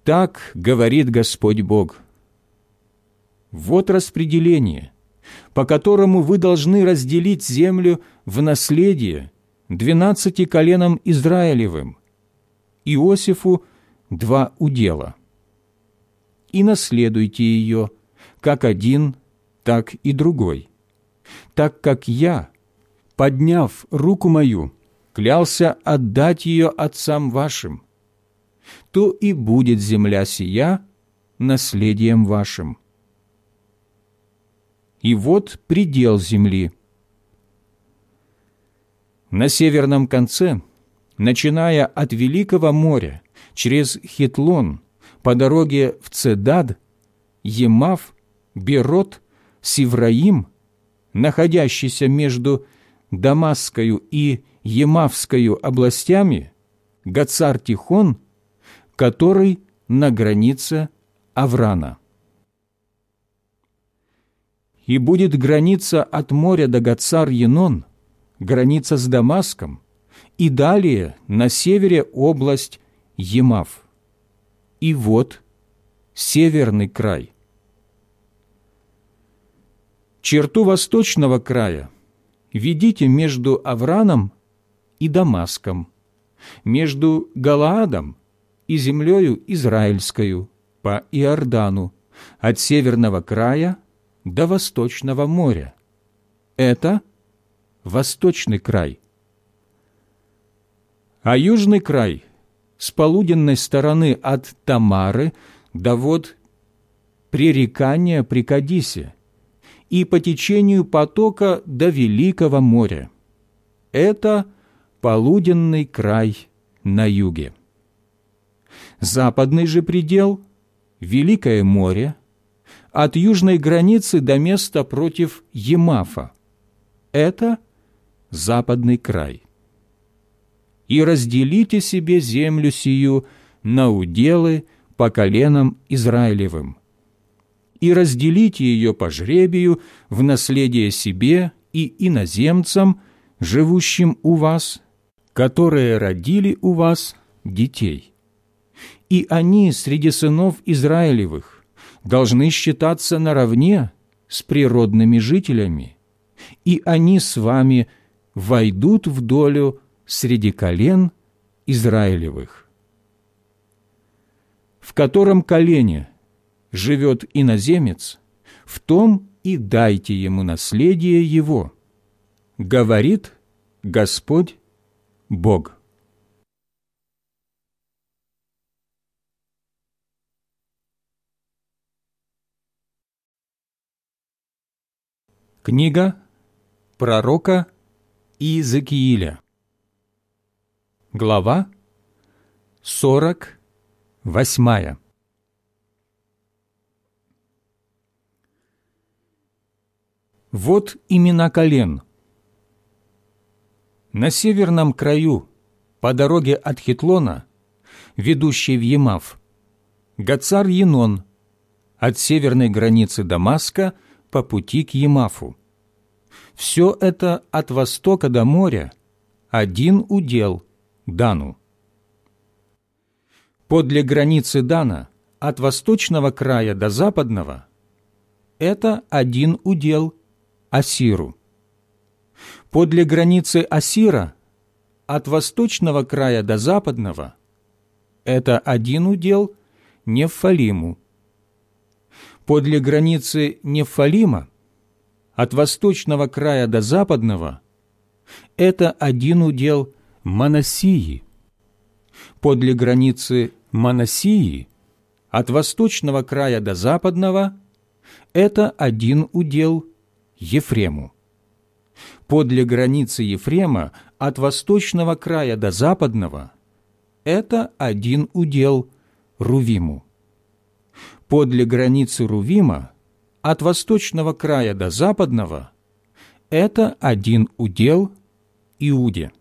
Так говорит Господь Бог. Вот распределение, по которому вы должны разделить землю в наследие двенадцати коленам Израилевым, Иосифу два удела. И наследуйте ее, как один, так и другой, так как я, подняв руку мою, клялся отдать ее отцам вашим, то и будет земля сия наследием вашим. И вот предел земли. На северном конце, начиная от Великого моря, через Хитлон, по дороге в Цедад, Емав, Берот, Сивраим, находящийся между Дамасскою и Емавскою областями, Гацар-Тихон, который на границе Аврана. И будет граница от моря до Гацар-Енон, граница с Дамаском, и далее на севере область Емав. И вот северный край. Черту восточного края ведите между Авраном и Дамаском, между Галаадом и землею Израильскою по Иордану, от северного края до восточного моря. Это восточный край. А южный край с полуденной стороны от Тамары до вод пререкания при Кадисе и по течению потока до Великого моря. Это полуденный край на юге. Западный же предел – Великое море, от южной границы до места против Емафа. Это западный край. И разделите себе землю сию на уделы по коленам Израилевым, и разделите ее по жребию в наследие себе и иноземцам, живущим у вас, которые родили у вас детей. И они среди сынов Израилевых должны считаться наравне с природными жителями, и они с вами войдут в долю среди колен Израилевых. В котором колене живет иноземец, в том и дайте ему наследие его, говорит Господь Бог. Книга пророка Иезекииля. Глава 48. Вот имена колен. На северном краю, по дороге от Хитлона, ведущей в Емав, Гацар Енон, от северной границы Дамаска по пути к Емафу. Все это от востока до моря, один удел Дану. Подле границы Дана, от восточного края до западного, это один удел Асиру. Подле границы Асира, от восточного края до западного, это один удел Нефалиму. Подле границы Нефалима, от восточного края до западного, это один удел Манасии. Подле границы Манасии, от восточного края до западного, это один удел Ефрему. подле границы Ефрема от восточного края до западного – это один удел Рувиму. Подле границы Рувима от восточного края до западного – это один удел Иуде.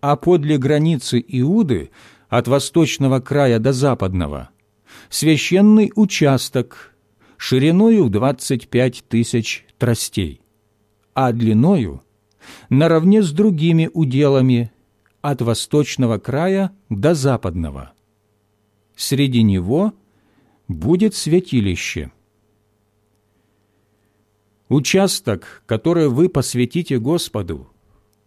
А подле границы Иуды от восточного края до западного – священный участок шириною в 25 тысяч тростей а длиною наравне с другими уделами от восточного края до западного. Среди него будет святилище. Участок, который вы посвятите Господу,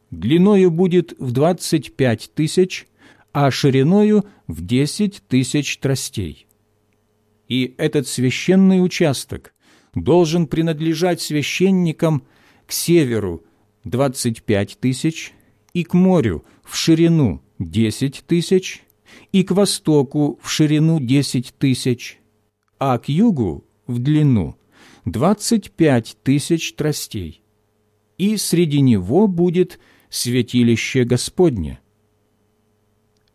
длиною будет в двадцать пять тысяч, а шириною в десять тысяч тростей. И этот священный участок должен принадлежать священникам к северу 25 тысяч, и к морю в ширину 10 тысяч, и к востоку в ширину 10 тысяч, а к югу в длину 25 тысяч тростей. И среди него будет святилище Господне.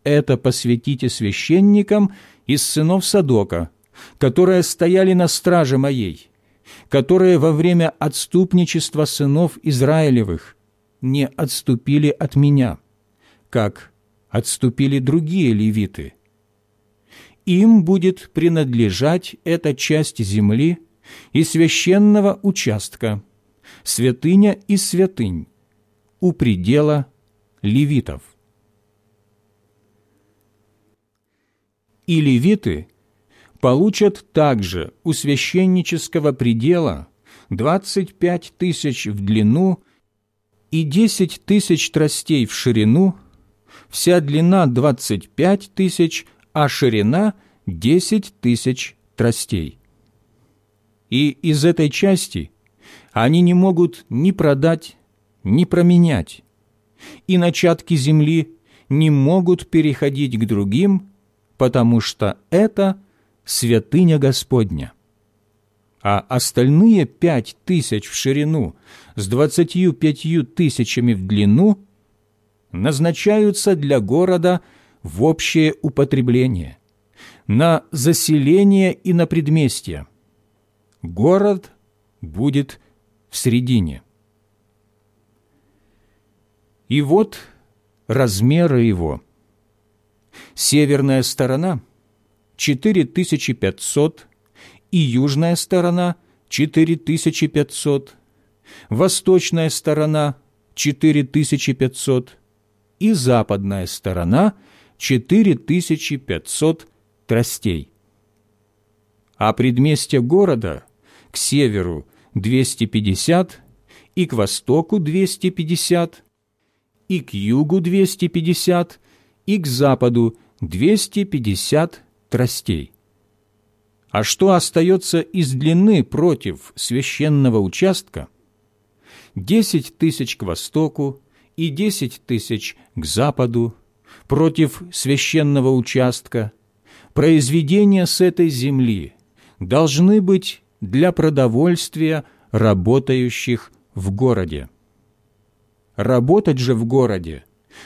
Это посвятите священникам из сынов Садока, которые стояли на страже моей, которые во время отступничества сынов Израилевых не отступили от меня, как отступили другие левиты. Им будет принадлежать эта часть земли и священного участка, святыня и святынь, у предела левитов. И левиты получат также у священнического предела 25 тысяч в длину и 10 тысяч тростей в ширину, вся длина 25 тысяч, а ширина 10 тысяч тростей. И из этой части они не могут ни продать, ни променять, и начатки земли не могут переходить к другим, потому что это – святыня Господня. А остальные пять тысяч в ширину с двадцатью пятью тысячами в длину назначаются для города в общее употребление, на заселение и на предместье. Город будет в середине. И вот размеры его. Северная сторона – 4500, и южная сторона – 4500, восточная сторона – 4500 и западная сторона – 4500 тростей. А предместье города к северу – 250, и к востоку – 250, и к югу – 250, и к западу – 250 тростей. А что остается из длины против священного участка? Десять тысяч к востоку и десять тысяч к западу против священного участка. Произведения с этой земли должны быть для продовольствия работающих в городе. Работать же в городе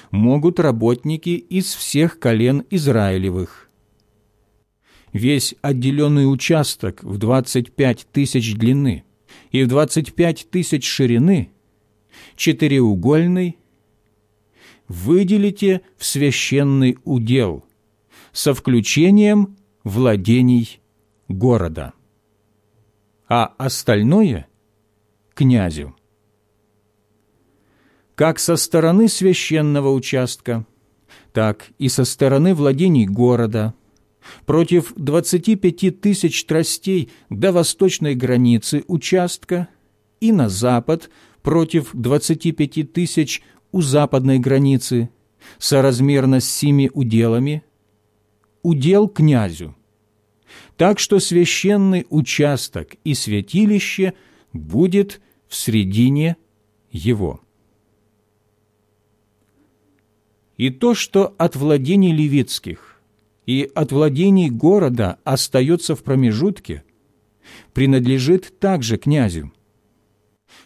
могут работники из всех колен Израилевых, весь отделенный участок в 25 тысяч длины и в 25 тысяч ширины, четыреугольный, выделите в священный удел со включением владений города, а остальное – князю. Как со стороны священного участка, так и со стороны владений города – против 25 тысяч тростей до восточной границы участка и на запад против 25 тысяч у западной границы, соразмерно с семи уделами, удел князю. Так что священный участок и святилище будет в средине его. И то, что от владений левитских и от владений города остается в промежутке, принадлежит также князю.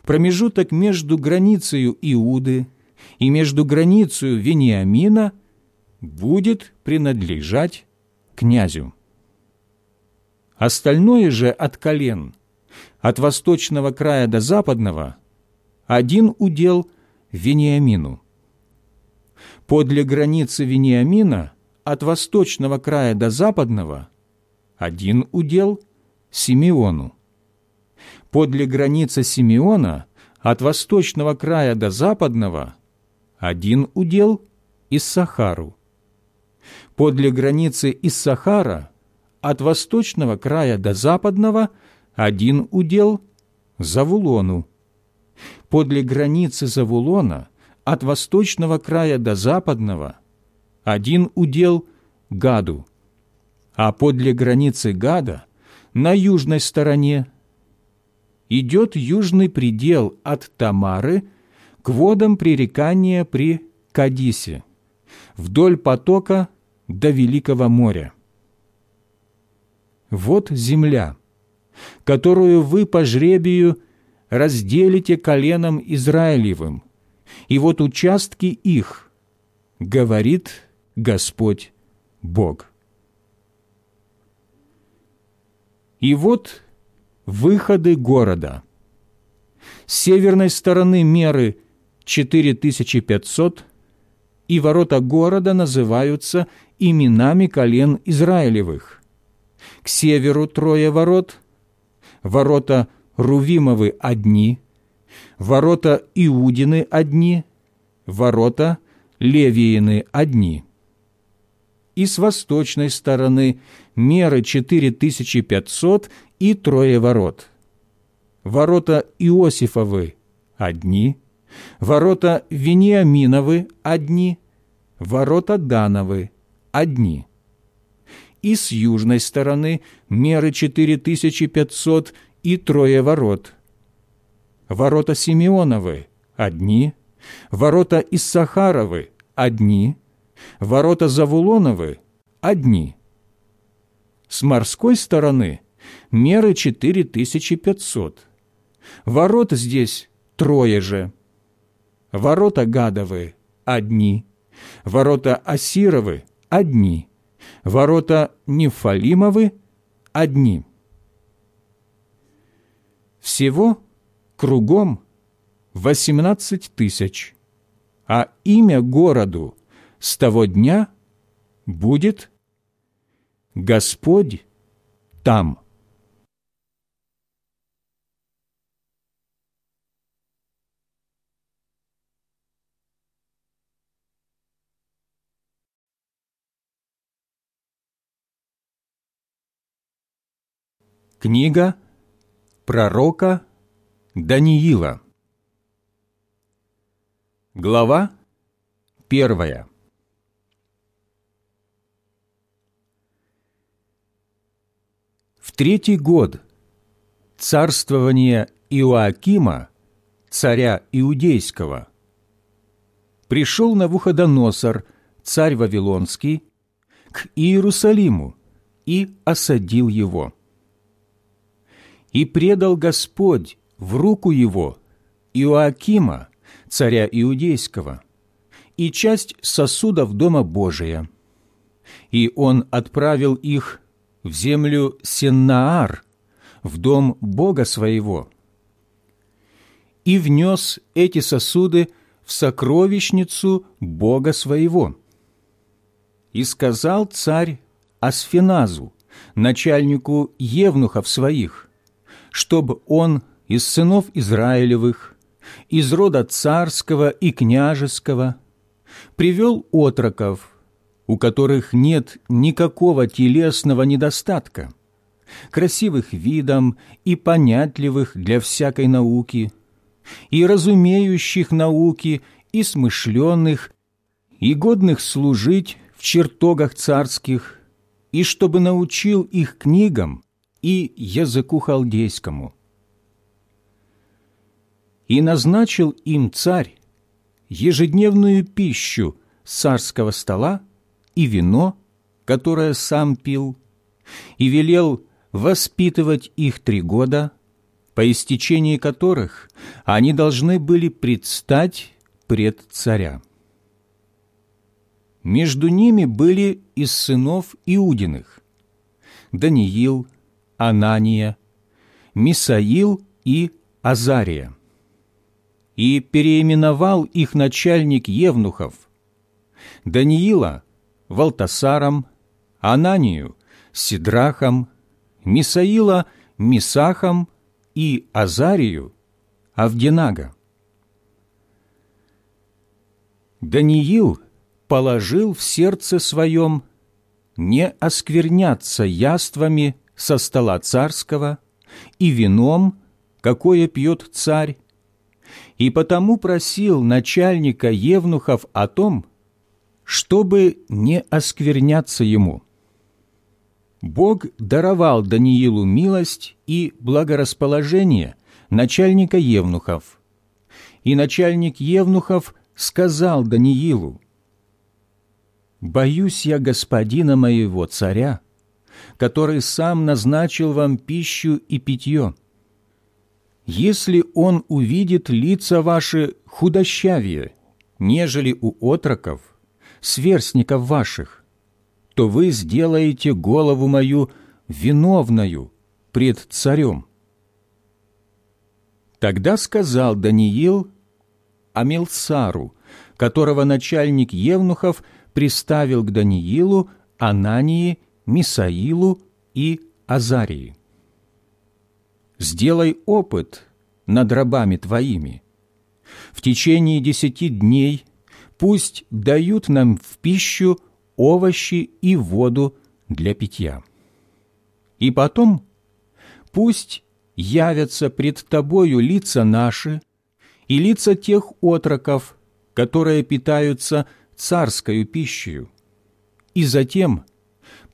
промежуток между границей Иуды и между границей Вениамина будет принадлежать князю. Остальное же от колен, от восточного края до западного, один удел Вениамину. Подле границы Вениамина от восточного края до западного один удел Симеону. Подле границы Симеона от восточного края до западного один удел Иссахару. Подле границы Иссахара от восточного края до западного один удел Завулону. Подле границы Завулона от восточного края до западного один удел Гаду, а подле границы Гада на южной стороне идет южный предел от Тамары к водам пререкания при Кадисе, вдоль потока до Великого моря. Вот земля, которую вы по жребию разделите коленом Израилевым, и вот участки их, говорит Господь Бог. И вот выходы города. С северной стороны меры 4500, и ворота города называются именами колен Израилевых. К северу трое ворот, ворота Рувимовы одни, ворота Иудины одни, ворота Левиины одни. И с восточной стороны меры 4500 и трое ворот. Ворота Иосифовы одни, ворота Вениаминовы одни, ворота Дановы одни. И с южной стороны меры 4500 и трое ворот. Ворота Симеоновы одни, ворота Иссахаровы одни, ворота Завулоновы одни. С морской стороны меры 4500. Ворот здесь трое же. Ворота Гадовы одни, ворота Асировы одни, ворота Нефалимовы одни. Всего кругом восемнадцать тысяч, а имя городу с того дня будет Господь там. Книга пророка Даниила Глава первая В третий год царствования Иоакима, царя Иудейского, пришел Навуходоносор, царь Вавилонский, к Иерусалиму и осадил его. И предал Господь в руку его Иоакима, царя Иудейского, и часть сосудов Дома Божия. И он отправил их в землю Сеннаар, в дом Бога своего, и внес эти сосуды в сокровищницу Бога своего. И сказал царь Асфеназу, начальнику евнухов своих, чтобы он из сынов Израилевых, из рода царского и княжеского, привел отроков, у которых нет никакого телесного недостатка, красивых видом и понятливых для всякой науки, и разумеющих науки, и смышленных, и годных служить в чертогах царских, и чтобы научил их книгам и языку халдейскому. И назначил им царь ежедневную пищу царского стола и вино, которое сам пил, и велел воспитывать их три года, по истечении которых они должны были предстать пред царя. Между ними были из сынов Иудиных Даниил, Анания, Мисаил и Азария. И переименовал их начальник Евнухов, Даниила – Валтасаром, Ананию – Сидрахом, Мисаила – Мисахом и Азарию – Авденага. Даниил положил в сердце своем не оскверняться яствами со стола царского и вином, какое пьет царь, и потому просил начальника Евнухов о том, чтобы не оскверняться ему. Бог даровал Даниилу милость и благорасположение начальника Евнухов. И начальник Евнухов сказал Даниилу, «Боюсь я господина моего царя, который сам назначил вам пищу и питье. Если он увидит лица ваши худощавее, нежели у отроков, сверстников ваших, то вы сделаете голову мою виновною пред царем». Тогда сказал Даниил Амилсару, которого начальник Евнухов приставил к Даниилу, Анании, Мисаилу и Азарии. «Сделай опыт над рабами твоими. В течение десяти дней пусть дают нам в пищу овощи и воду для питья. И потом пусть явятся пред тобою лица наши и лица тех отроков, которые питаются царскою пищей, и затем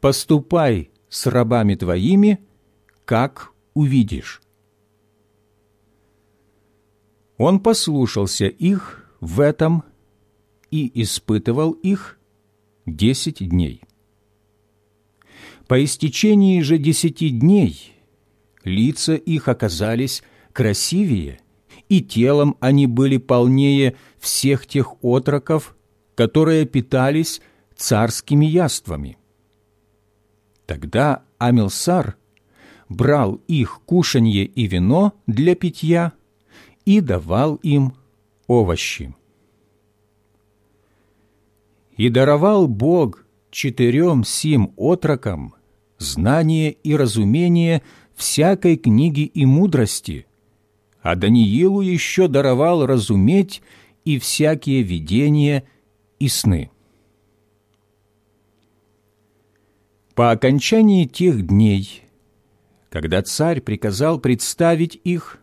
поступай с рабами твоими, как увидишь». Он послушался их в этом и испытывал их десять дней. По истечении же десяти дней лица их оказались красивее, и телом они были полнее всех тех отроков, которые питались царскими яствами. Тогда Амилсар брал их кушанье и вино для питья и давал им овощи и даровал Бог четырем сим отрокам знание и разумение всякой книги и мудрости, а Даниилу еще даровал разуметь и всякие видения и сны. По окончании тех дней, когда царь приказал представить их,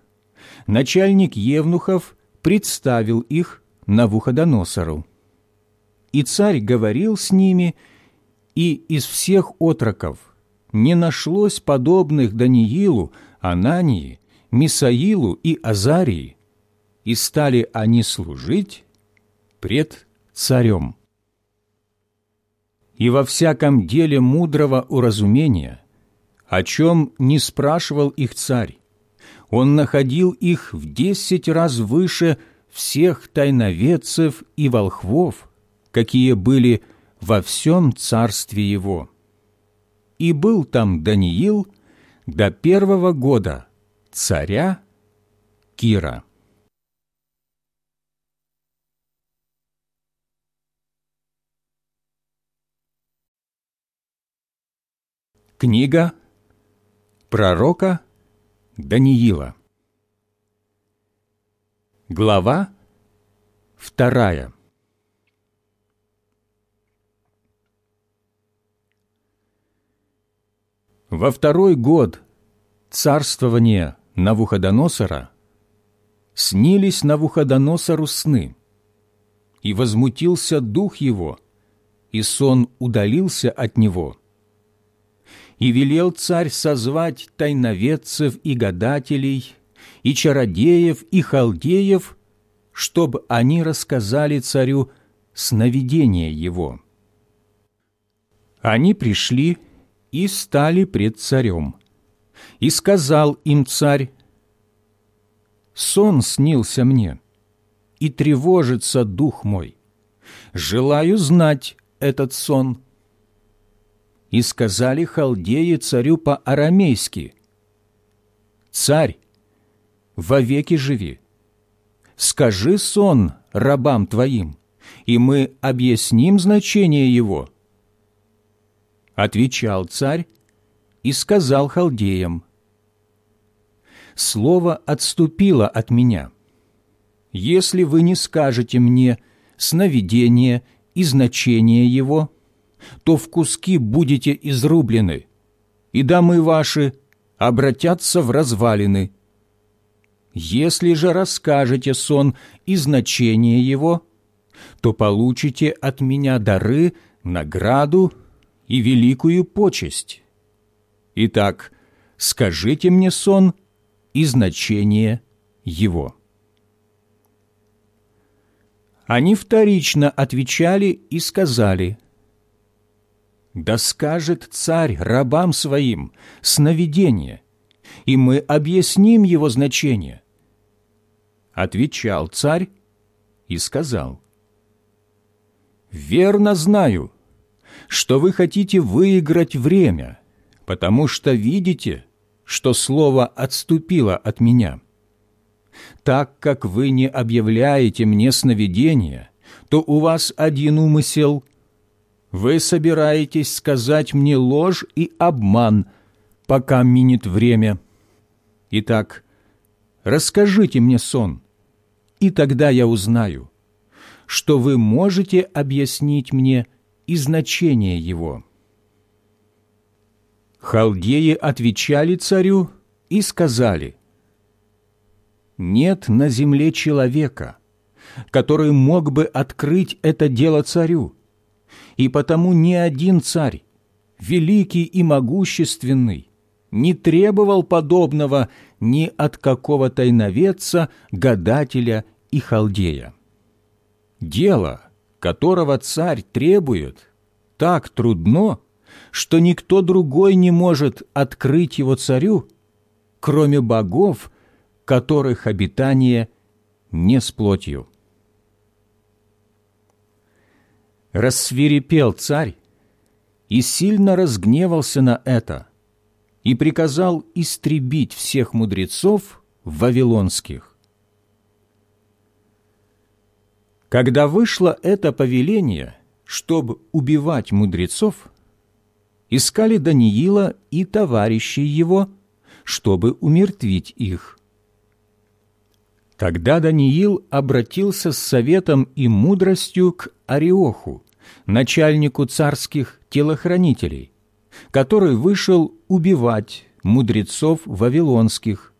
начальник Евнухов представил их Навуходоносору и царь говорил с ними, и из всех отроков не нашлось подобных Даниилу, Анании, Мисаилу и Азарии, и стали они служить пред царем. И во всяком деле мудрого уразумения, о чем не спрашивал их царь, он находил их в десять раз выше всех тайноведцев и волхвов, какие были во всем царстве его. И был там Даниил до первого года царя Кира. Книга пророка Даниила Глава вторая Во второй год царствования Навуходоносора снились Навуходоносору сны, и возмутился дух его, и сон удалился от него. И велел царь созвать тайноведцев и гадателей, и чародеев, и халдеев, чтобы они рассказали царю сновидение его. Они пришли и стали пред царем. И сказал им царь, сон снился мне, и тревожится дух мой. Желаю знать этот сон». И сказали халдеи царю по-арамейски, «Царь, вовеки живи, скажи сон рабам твоим, и мы объясним значение его». Отвечал царь и сказал халдеям, «Слово отступило от меня. Если вы не скажете мне сновидение и значение его, то в куски будете изрублены, и домы ваши обратятся в развалины. Если же расскажете сон и значение его, то получите от меня дары, награду и великую почесть. Итак, скажите мне сон и значение его». Они вторично отвечали и сказали, «Да скажет царь рабам своим сновидение, и мы объясним его значение». Отвечал царь и сказал, «Верно знаю, что вы хотите выиграть время, потому что видите, что слово отступило от меня. Так как вы не объявляете мне сновидения, то у вас один умысел. Вы собираетесь сказать мне ложь и обман, пока минет время. Итак, расскажите мне сон, и тогда я узнаю, что вы можете объяснить мне и значение его». Халдеи отвечали царю и сказали, «Нет на земле человека, который мог бы открыть это дело царю, и потому ни один царь, великий и могущественный, не требовал подобного ни от какого тайноведца, гадателя и халдея. Дело, которого царь требует, так трудно, что никто другой не может открыть его царю, кроме богов, которых обитание не с плотью. Рассвирепел царь и сильно разгневался на это и приказал истребить всех мудрецов вавилонских. Когда вышло это повеление, чтобы убивать мудрецов, искали Даниила и товарищей его, чтобы умертвить их. Тогда Даниил обратился с советом и мудростью к Ариоху, начальнику царских телохранителей, который вышел убивать мудрецов вавилонских,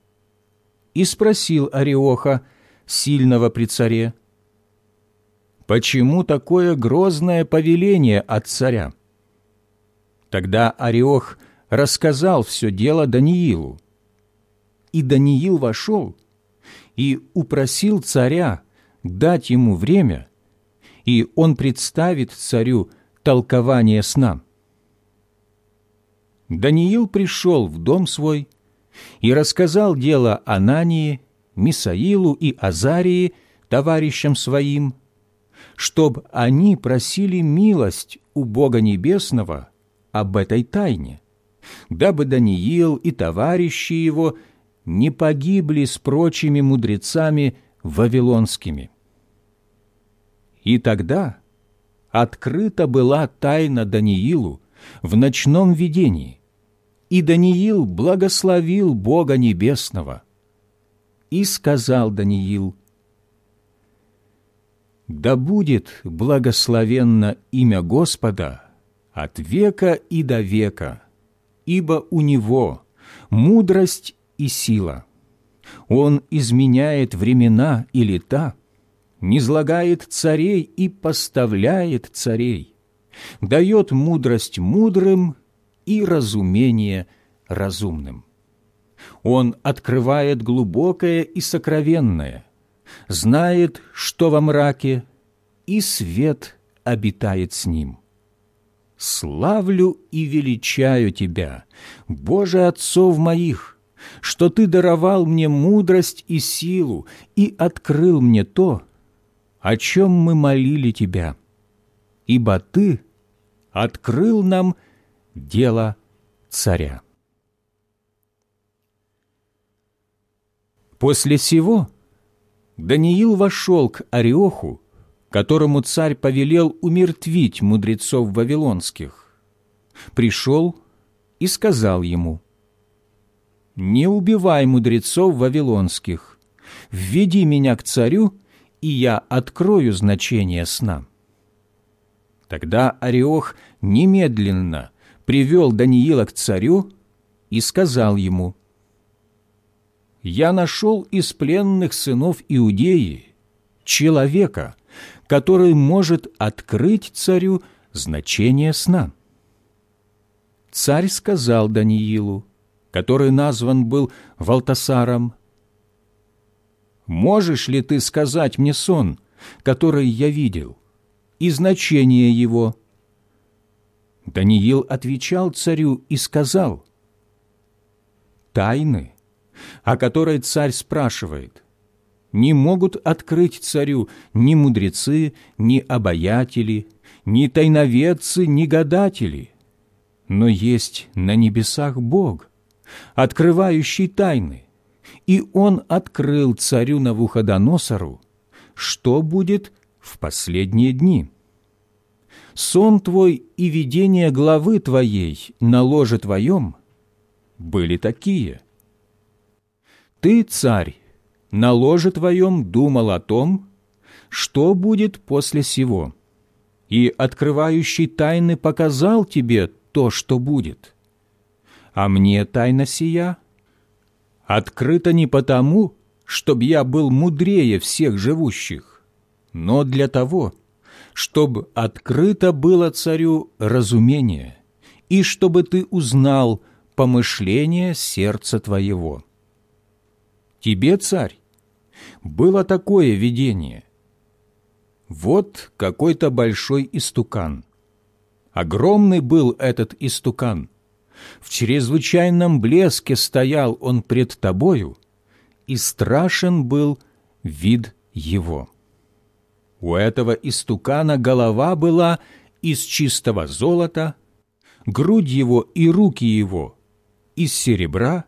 и спросил Ариоха, сильного при царе, «Почему такое грозное повеление от царя?» Тогда Ариох рассказал все дело Даниилу. И Даниил вошел и упросил царя дать ему время, и он представит царю толкование сна. Даниил пришел в дом свой и рассказал дело Анании, Мисаилу и Азарии, товарищам своим, чтоб они просили милость у Бога Небесного об этой тайне, дабы Даниил и товарищи его не погибли с прочими мудрецами вавилонскими. И тогда открыта была тайна Даниилу в ночном видении, и Даниил благословил Бога Небесного. И сказал Даниил, «Да будет благословенно имя Господа от века и до века, ибо у Него мудрость и сила. Он изменяет времена и лета, низлагает царей и поставляет царей, дает мудрость мудрым и разумение разумным. Он открывает глубокое и сокровенное, знает, что во мраке, и свет обитает с ним славлю и величаю Тебя, Боже отцов моих, что Ты даровал мне мудрость и силу и открыл мне то, о чем мы молили Тебя, ибо Ты открыл нам дело царя. После сего Даниил вошел к Ариоху, которому царь повелел умертвить мудрецов вавилонских. Пришел и сказал ему, «Не убивай мудрецов вавилонских, введи меня к царю, и я открою значение сна». Тогда Ариох немедленно привел Даниила к царю и сказал ему, «Я нашел из пленных сынов Иудеи человека, который может открыть царю значение сна». Царь сказал Даниилу, который назван был Валтасаром, «Можешь ли ты сказать мне сон, который я видел, и значение его?» Даниил отвечал царю и сказал, «Тайны, о которой царь спрашивает, не могут открыть царю ни мудрецы, ни обаятели, ни тайноведцы, ни гадатели, но есть на небесах Бог, открывающий тайны, и Он открыл царю Навуходоносору, что будет в последние дни» сон твой и видение главы твоей на ложе твоем были такие. Ты, царь, на ложе твоем думал о том, что будет после сего, и открывающий тайны показал тебе то, что будет. А мне тайна сия открыта не потому, чтобы я был мудрее всех живущих, но для того, чтобы открыто было царю разумение, и чтобы ты узнал помышление сердца твоего. Тебе, царь, было такое видение. Вот какой-то большой истукан. Огромный был этот истукан. В чрезвычайном блеске стоял он пред тобою, и страшен был вид его. У этого истукана голова была из чистого золота, грудь его и руки его из серебра,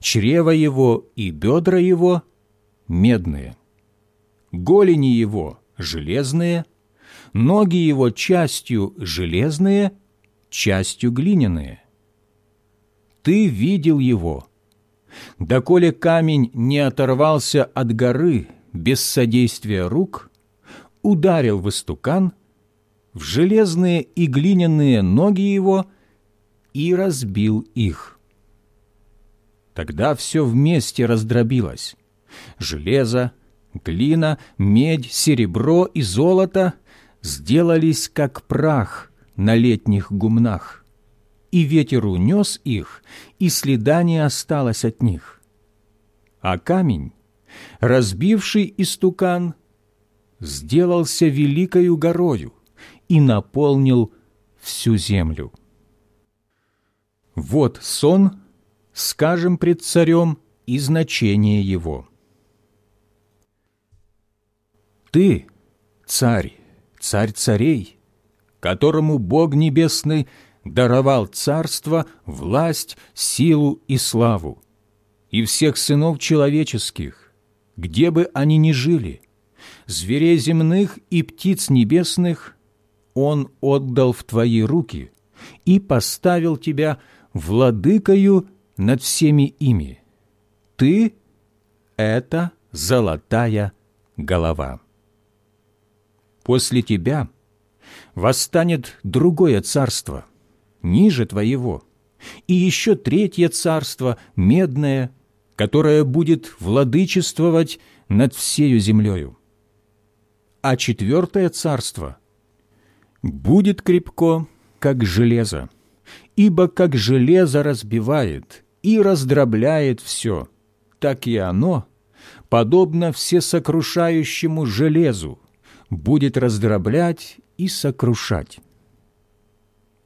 чрево его и бедра его медные, голени его железные, ноги его частью железные, частью глиняные. Ты видел его, доколе камень не оторвался от горы без содействия рук – ударил в истукан, в железные и глиняные ноги его и разбил их. Тогда все вместе раздробилось. Железо, глина, медь, серебро и золото сделались как прах на летних гумнах, и ветер унес их, и следа не осталось от них. А камень, разбивший истукан, сделался великою горою и наполнил всю землю. Вот сон, скажем пред царем, и значение его. Ты, царь, царь царей, которому Бог Небесный даровал царство, власть, силу и славу, и всех сынов человеческих, где бы они ни жили – зверей земных и птиц небесных Он отдал в твои руки и поставил тебя владыкою над всеми ими. Ты — это золотая голова. После тебя восстанет другое царство, ниже твоего, и еще третье царство, медное, которое будет владычествовать над всею землею а четвертое царство будет крепко, как железо, ибо как железо разбивает и раздробляет все, так и оно, подобно всесокрушающему железу, будет раздроблять и сокрушать.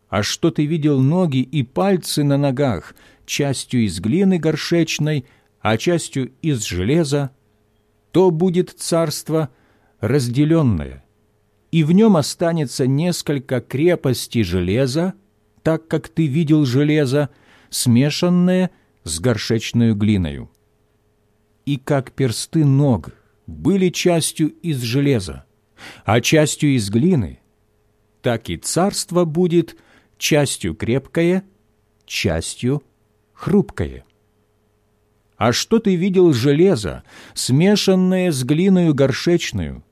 А что ты видел ноги и пальцы на ногах, частью из глины горшечной, а частью из железа, то будет царство разделенное, и в нем останется несколько крепостей железа, так как ты видел железо, смешанное с горшечной глиною. И как персты ног были частью из железа, а частью из глины, так и царство будет частью крепкое, частью хрупкое. А что ты видел железо, смешанное с глиною горшечную?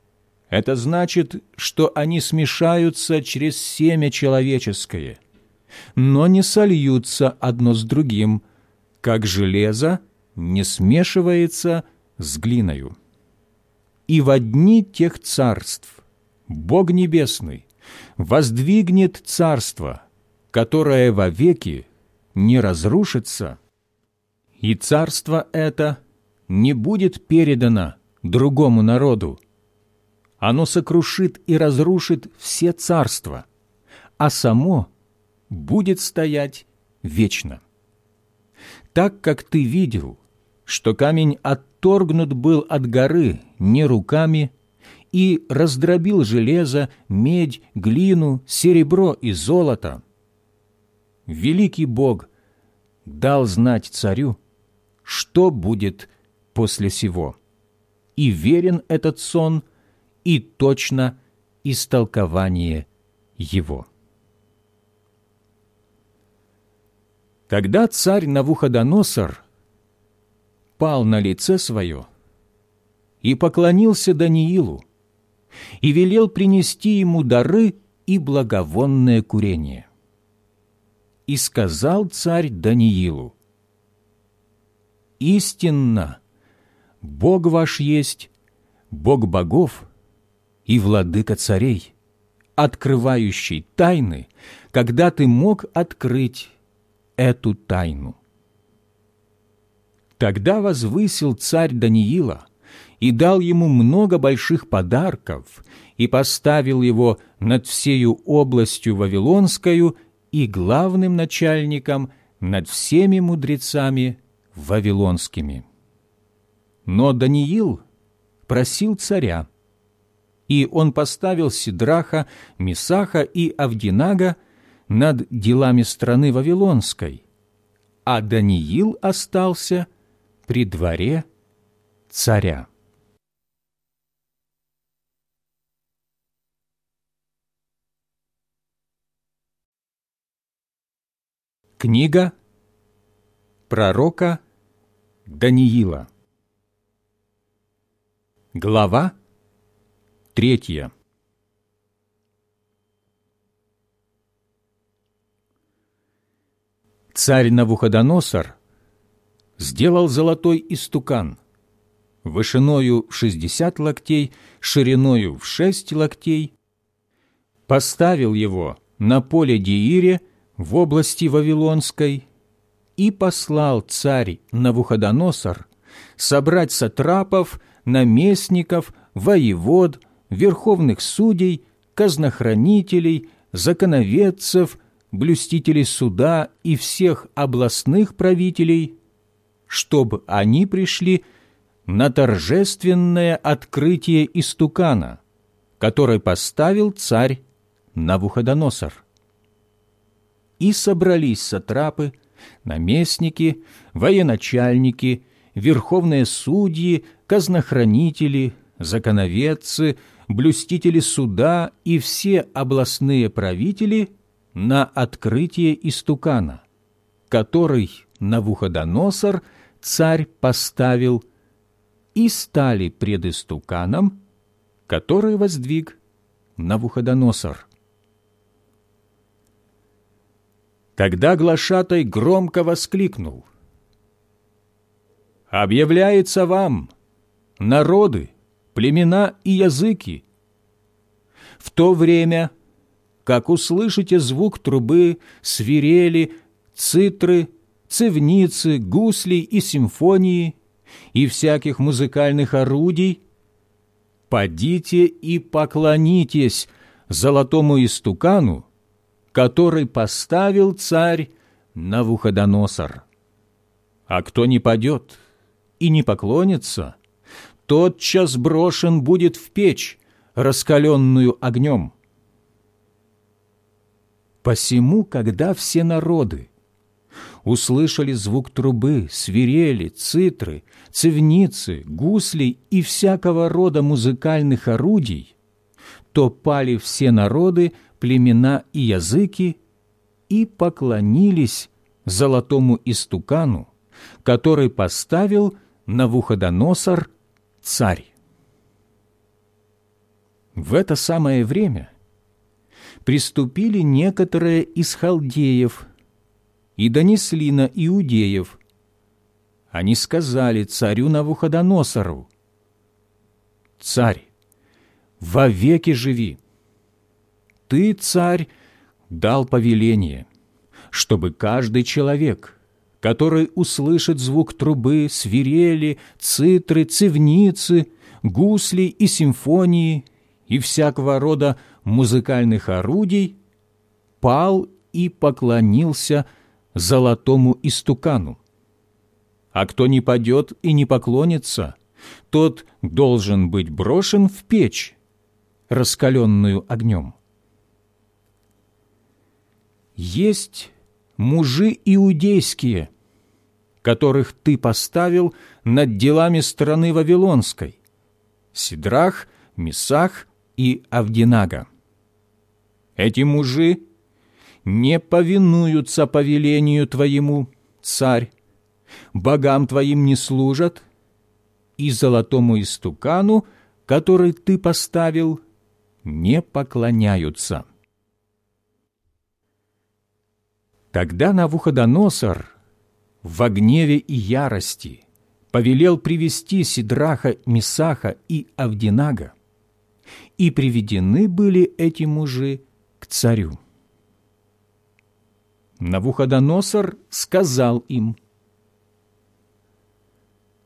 Это значит, что они смешаются через семя человеческое, но не сольются одно с другим, как железо не смешивается с глиною. И в одни тех царств Бог Небесный воздвигнет царство, которое вовеки не разрушится, и царство это не будет передано другому народу. Оно сокрушит и разрушит все царства, а само будет стоять вечно. Так как ты видел, что камень отторгнут был от горы не руками, и раздробил железо, медь, глину, серебро и золото. Великий Бог дал знать царю, что будет после сего. И верен этот сон, и точно истолкование его. Когда царь Навуходоносор пал на лице свое и поклонился Даниилу, и велел принести ему дары и благовонное курение. И сказал царь Даниилу, «Истинно, Бог ваш есть, Бог богов и владыка царей, открывающий тайны, когда ты мог открыть эту тайну». Тогда возвысил царь Даниила – и дал ему много больших подарков, и поставил его над всею областью Вавилонскою и главным начальником над всеми мудрецами вавилонскими. Но Даниил просил царя, и он поставил Сидраха, Мисаха и Авдинага над делами страны Вавилонской, а Даниил остался при дворе царя. Книга пророка Даниила Глава третья Царь Навуходоносор сделал золотой истукан, вышиною в шестьдесят локтей, шириною в шесть локтей, поставил его на поле Диире – в области Вавилонской, и послал царь Навуходоносор собрать сатрапов, наместников, воевод, верховных судей, казнохранителей, законоведцев, блюстителей суда и всех областных правителей, чтобы они пришли на торжественное открытие истукана, который поставил царь Навуходоносор. И собрались сатрапы, наместники, военачальники, верховные судьи, казнохранители, законоведцы, блюстители суда и все областные правители на открытие истукана, который Навуходоносор царь поставил, и стали пред истуканом, который воздвиг Навуходоносор. Тогда глашатай громко воскликнул. «Объявляется вам, народы, племена и языки, в то время, как услышите звук трубы, свирели, цитры, цивницы, гуслей и симфонии и всяких музыкальных орудий, подите и поклонитесь золотому истукану, который поставил царь Навуходоносор. А кто не падет и не поклонится, тот час брошен будет в печь, раскаленную огнем. Посему, когда все народы услышали звук трубы, свирели, цитры, цивницы, гуслей и всякого рода музыкальных орудий, то пали все народы, племена и языки и поклонились золотому истукану, который поставил Навуходоносор царь. В это самое время приступили некоторые из халдеев и донесли на иудеев. Они сказали царю Навуходоносору, «Царь, вовеки живи! Ты, царь, дал повеление, чтобы каждый человек, который услышит звук трубы, свирели, цитры, цивницы, гусли и симфонии и всякого рода музыкальных орудий, пал и поклонился золотому истукану. А кто не падет и не поклонится, тот должен быть брошен в печь, раскаленную огнем. Есть мужи иудейские, которых ты поставил над делами страны Вавилонской, Сидрах, Месах и Авдинага. Эти мужи не повинуются повелению твоему, царь, богам твоим не служат, и золотому истукану, который ты поставил, не поклоняются». Тогда Навуходоносор в гневе и ярости повелел привести Сидраха, Мисаха и Авдинага, и приведены были эти мужи к царю. Навуходоносор сказал им,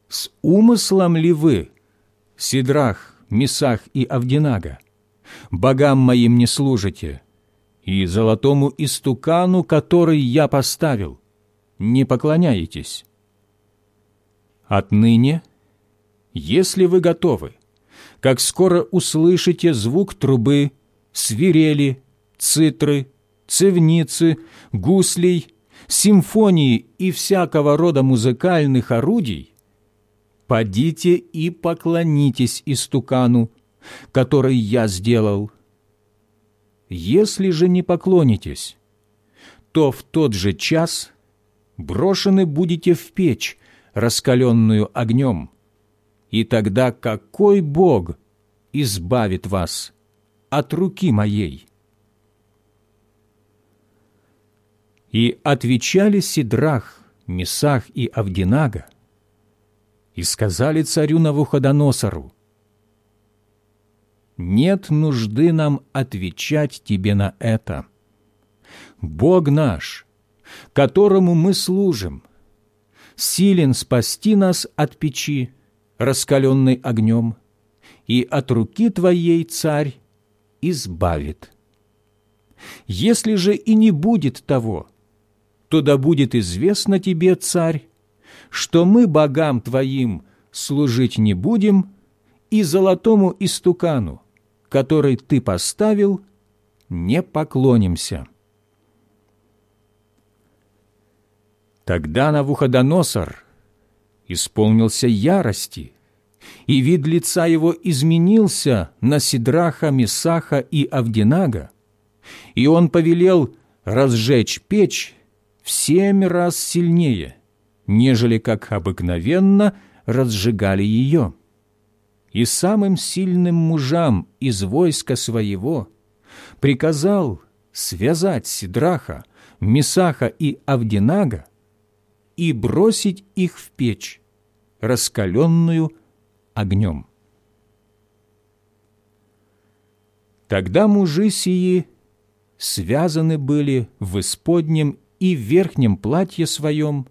«С умыслом ли вы, Сидрах, Мисах и Авдинага, богам моим не служите?» и золотому истукану, который я поставил, не поклоняетесь. Отныне, если вы готовы, как скоро услышите звук трубы, свирели, цитры, цевницы, гуслей, симфонии и всякого рода музыкальных орудий, подите и поклонитесь истукану, который я сделал, если же не поклонитесь, то в тот же час брошены будете в печь, раскаленную огнем, и тогда какой Бог избавит вас от руки моей?» И отвечали Сидрах, Месах и Авдинага, и сказали царю Навуходоносору, нет нужды нам отвечать тебе на это. Бог наш, которому мы служим, силен спасти нас от печи, раскаленной огнем, и от руки Твоей, Царь, избавит. Если же и не будет того, то да будет известно Тебе, Царь, что мы богам Твоим служить не будем и золотому истукану, который ты поставил, не поклонимся». Тогда Навуходоносор исполнился ярости, и вид лица его изменился на Сидраха, Месаха и Авдинага, и он повелел разжечь печь в семь раз сильнее, нежели как обыкновенно разжигали ее и самым сильным мужам из войска своего приказал связать Сидраха, Месаха и Авдинага и бросить их в печь, раскаленную огнем. Тогда мужи сии связаны были в исподнем и верхнем платье своем,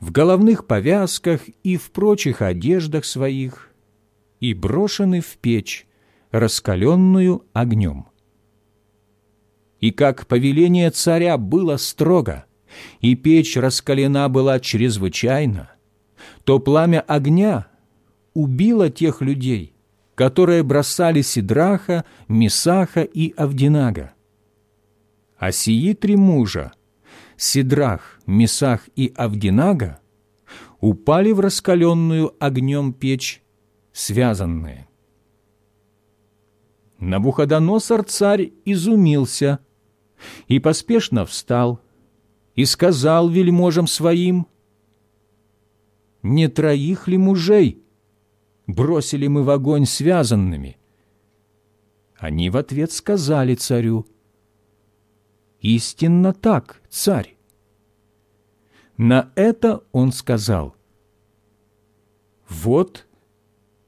в головных повязках и в прочих одеждах своих, и брошены в печь, раскаленную огнем. И как повеление царя было строго, и печь раскалена была чрезвычайно, то пламя огня убило тех людей, которые бросали Сидраха, Месаха и Авдинага. А сии три мужа, Сидрах, Месах и Авдинага, упали в раскаленную огнем печь, связанные. Навуходоносор царь изумился и поспешно встал и сказал вельможам своим, «Не троих ли мужей бросили мы в огонь связанными?» Они в ответ сказали царю, «Истинно так, царь». На это он сказал, «Вот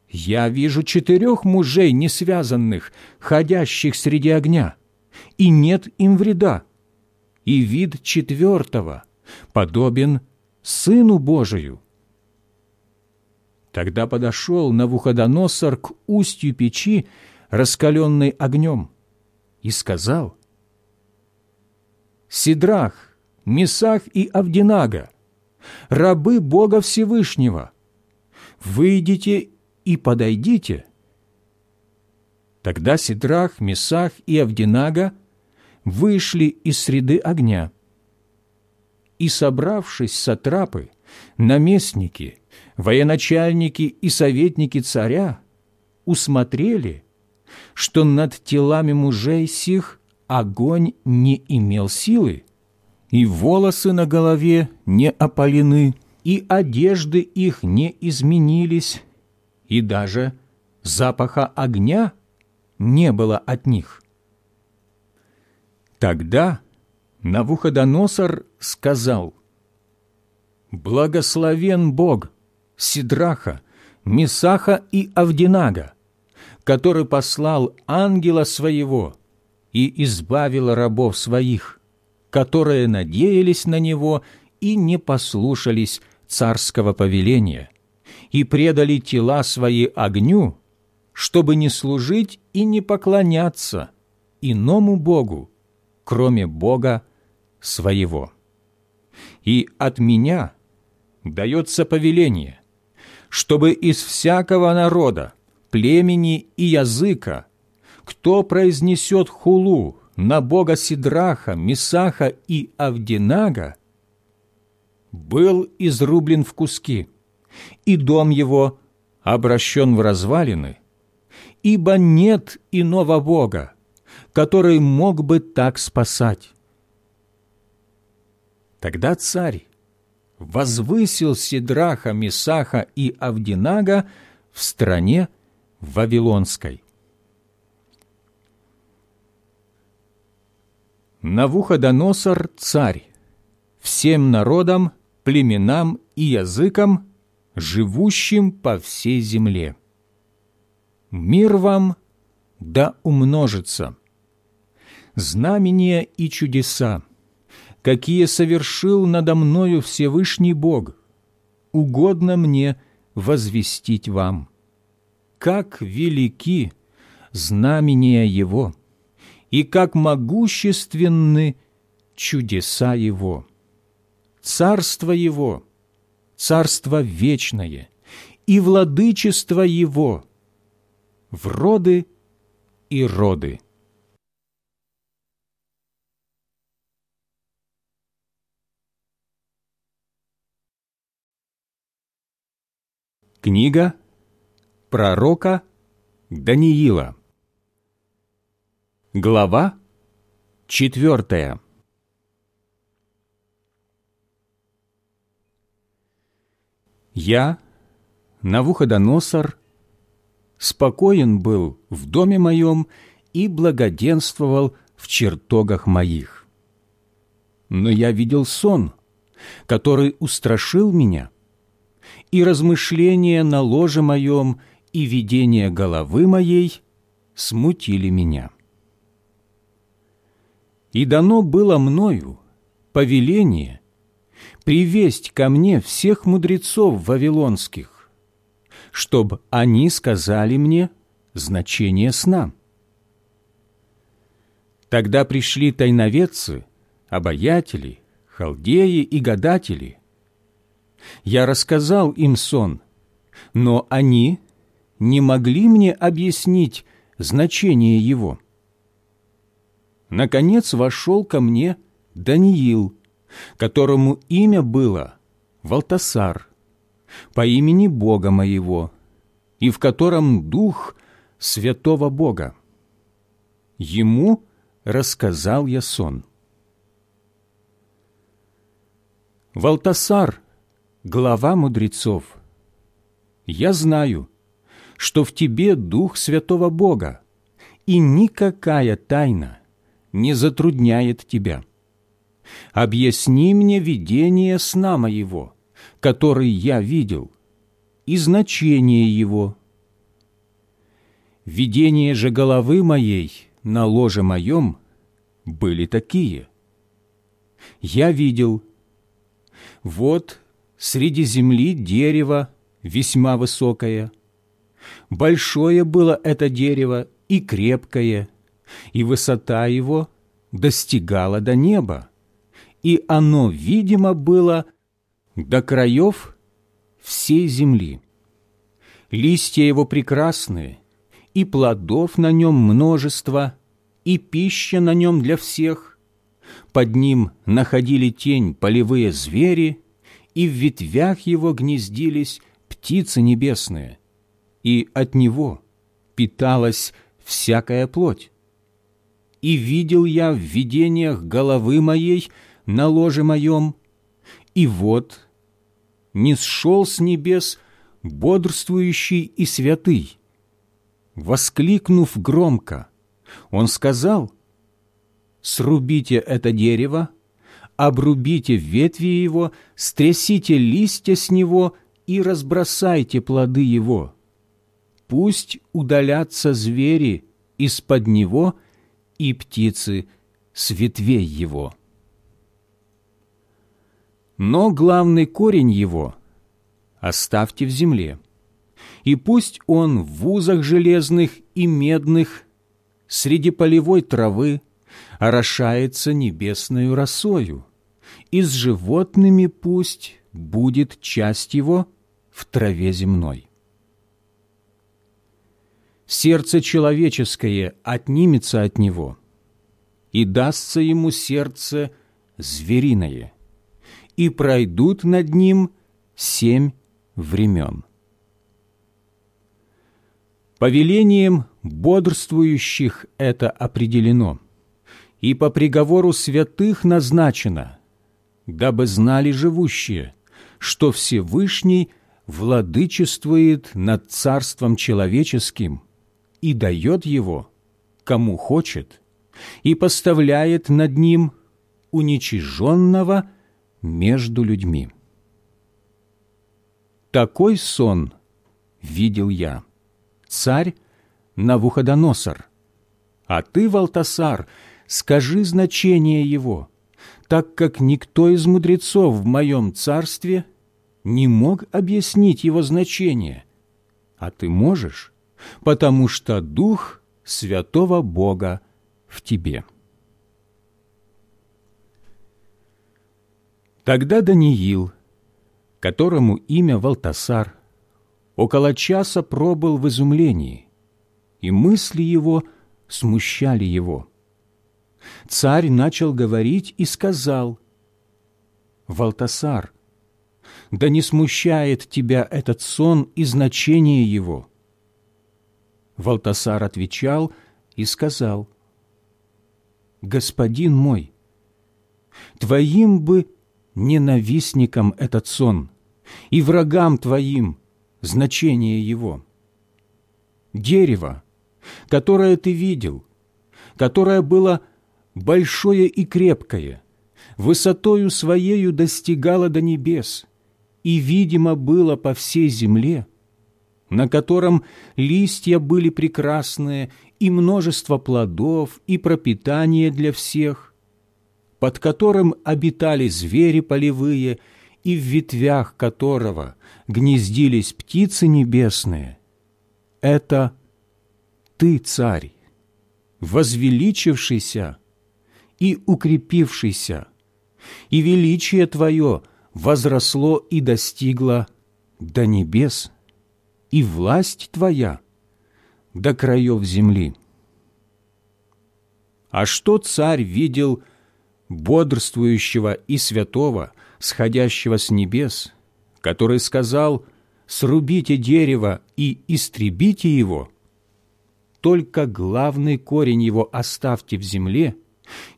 я вижу четырех мужей несвязанных, ходящих среди огня, и нет им вреда, и вид четвертого подобен Сыну Божию». Тогда подошел Навуходоносор к устью печи, раскаленной огнем, и сказал, «Сидрах, Месах и Авдинага, рабы Бога Всевышнего, выйдите и подойдите». Тогда Сидрах, Месах и Авдинага вышли из среды огня. И, собравшись сатрапы, наместники, военачальники и советники царя усмотрели, что над телами мужей сих огонь не имел силы, и волосы на голове не опалены, и одежды их не изменились, и даже запаха огня не было от них. Тогда Навуходоносор сказал, «Благословен Бог Сидраха, Месаха и Авдинага, который послал ангела своего и избавил рабов своих, которые надеялись на него и не послушались царского повеления, и предали тела свои огню, чтобы не служить и не поклоняться иному Богу, кроме Бога своего. И от меня дается повеление, чтобы из всякого народа, племени и языка, кто произнесет хулу на Бога Сидраха, Месаха и Авдинага, был изрублен в куски, и дом его обращен в развалины, ибо нет иного Бога, который мог бы так спасать. Тогда царь возвысил Сидраха, Месаха и Авдинага в стране Вавилонской. Навуходоносор царь всем народам племенам и языкам, живущим по всей земле. Мир вам да умножится. Знамения и чудеса, какие совершил надо мною Всевышний Бог, угодно мне возвестить вам. Как велики знамения Его, и как могущественны чудеса Его!» царство Его, царство вечное, и владычество Его в роды и роды. Книга пророка Даниила Глава четвертая Я, Навуходоносор, спокоен был в доме моем и благоденствовал в чертогах моих. Но я видел сон, который устрашил меня, и размышления на ложе моем и видение головы моей смутили меня. И дано было мною повеление привесть ко мне всех мудрецов вавилонских, чтобы они сказали мне значение сна. Тогда пришли тайноведцы, обаятели, халдеи и гадатели. Я рассказал им сон, но они не могли мне объяснить значение его. Наконец вошел ко мне Даниил, которому имя было Валтасар, по имени Бога моего, и в котором дух святого Бога. Ему рассказал я сон. Валтасар, глава мудрецов, я знаю, что в тебе Дух Святого Бога, и никакая тайна не затрудняет тебя. Объясни мне видение сна моего, который я видел, и значение его. Видения же головы моей на ложе моем были такие. Я видел, вот среди земли дерево весьма высокое. Большое было это дерево и крепкое, и высота его достигала до неба, и оно, видимо, было до краев всей земли. Листья его прекрасные, и плодов на нем множество, и пища на нем для всех. Под ним находили тень полевые звери, и в ветвях его гнездились птицы небесные, и от него питалась всякая плоть. И видел я в видениях головы моей на ложе моем, и вот не сшел с небес бодрствующий и святый, воскликнув громко, он сказал, «Срубите это дерево, обрубите ветви его, стрясите листья с него и разбросайте плоды его. Пусть удалятся звери из-под него и птицы с ветвей его». Но главный корень его оставьте в земле, и пусть он в вузах железных и медных среди полевой травы орошается небесною росою, и с животными пусть будет часть его в траве земной. Сердце человеческое отнимется от него, и дастся ему сердце звериное, и пройдут над ним семь времен. Повелением бодрствующих это определено, и по приговору святых назначено, дабы знали живущие, что Всевышний владычествует над царством человеческим и дает его, кому хочет, и поставляет над ним уничиженного между людьми. Такой сон видел я царь Навуходоносор. А ты, Валтасар, скажи значение его, так как никто из мудрецов в моем царстве не мог объяснить его значение. А ты можешь, потому что Дух Святого Бога в тебе. Тогда Даниил, которому имя Валтасар, около часа пробыл в изумлении, и мысли его смущали его. Царь начал говорить и сказал, «Валтасар, да не смущает тебя этот сон и значение его». Валтасар отвечал и сказал, «Господин мой, твоим бы ненавистникам этот сон, и врагам твоим значение его. Дерево, которое ты видел, которое было большое и крепкое, высотою своею достигало до небес и, видимо, было по всей земле, на котором листья были прекрасные, и множество плодов, и пропитание для всех, под которым обитали звери полевые, и в ветвях которого гнездились птицы небесные, это Ты, Царь, возвеличившийся и укрепившийся, и величие Твое возросло и достигло до небес, и власть Твоя до краев земли. А что царь видел бодрствующего и святого, сходящего с небес, который сказал «Срубите дерево и истребите его», только главный корень его оставьте в земле,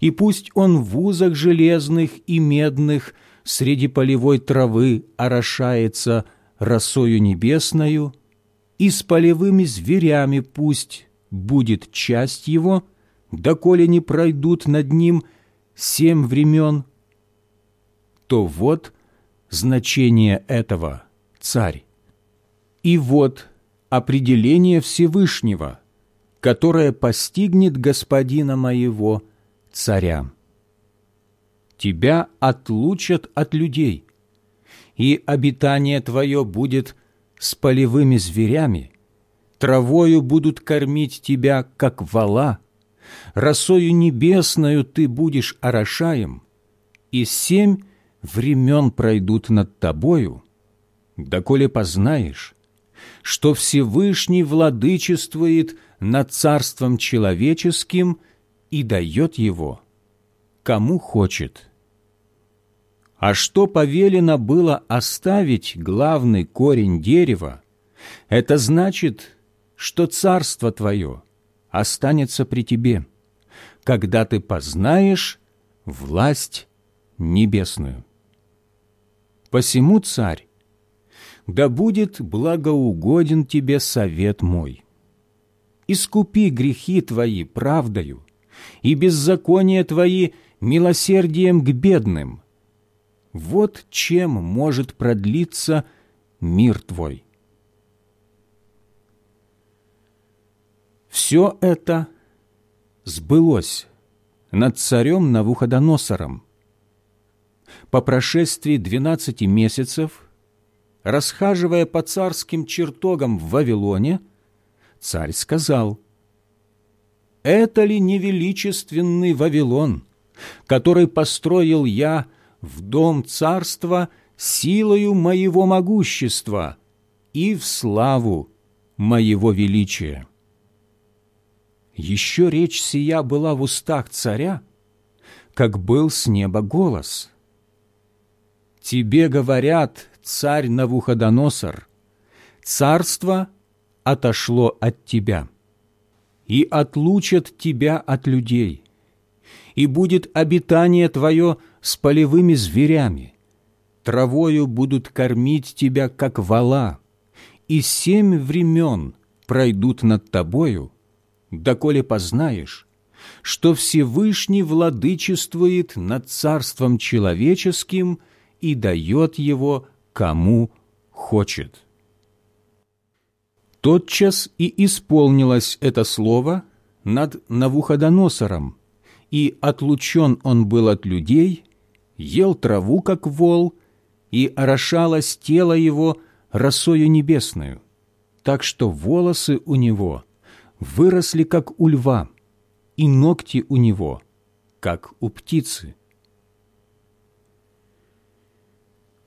и пусть он в узах железных и медных среди полевой травы орошается росою небесною, и с полевыми зверями пусть будет часть его, доколе не пройдут над ним семь времен, то вот значение этого, царь. И вот определение Всевышнего, которое постигнет господина моего, царя. Тебя отлучат от людей, и обитание твое будет с полевыми зверями, травою будут кормить тебя, как вала, росою небесною ты будешь орошаем, и семь времен пройдут над тобою, доколе познаешь, что Всевышний владычествует над царством человеческим и дает его, кому хочет. А что повелено было оставить главный корень дерева, это значит, что царство твое останется при тебе, когда ты познаешь власть небесную. Посему, царь, да будет благоугоден тебе совет мой. Искупи грехи твои правдою и беззакония твои милосердием к бедным. Вот чем может продлиться мир твой. Все это сбылось над царем Навуходоносором, по прошествии двенадцати месяцев, расхаживая по царским чертогам в Вавилоне, царь сказал, «Это ли не величественный Вавилон, который построил я в дом царства силою моего могущества и в славу моего величия?» Еще речь сия была в устах царя, как был с неба голос – Тебе говорят, царь Навуходоносор, царство отошло от тебя, и отлучат тебя от людей, и будет обитание твое с полевыми зверями, травою будут кормить тебя, как вала, и семь времен пройдут над тобою, доколе познаешь, что Всевышний владычествует над царством человеческим – и дает его кому хочет. Тотчас и исполнилось это слово над Навуходоносором, и отлучен он был от людей, ел траву, как вол, и орошалось тело его росою небесною, так что волосы у него выросли, как у льва, и ногти у него, как у птицы.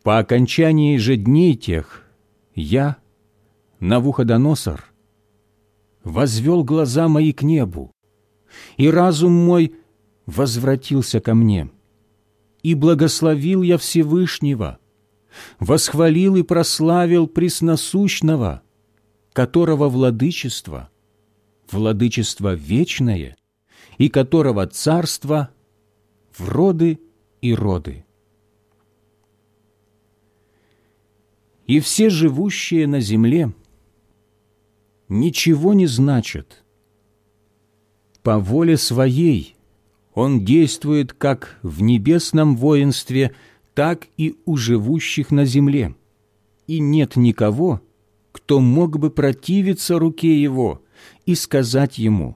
По окончании же дней тех я, Навуходоносор, возвел глаза мои к небу, и разум мой возвратился ко мне, и благословил я Всевышнего, восхвалил и прославил Пресносущного, которого владычество, владычество вечное, и которого царство в роды и роды. и все живущие на земле ничего не значат. По воле своей он действует как в небесном воинстве, так и у живущих на земле, и нет никого, кто мог бы противиться руке его и сказать ему,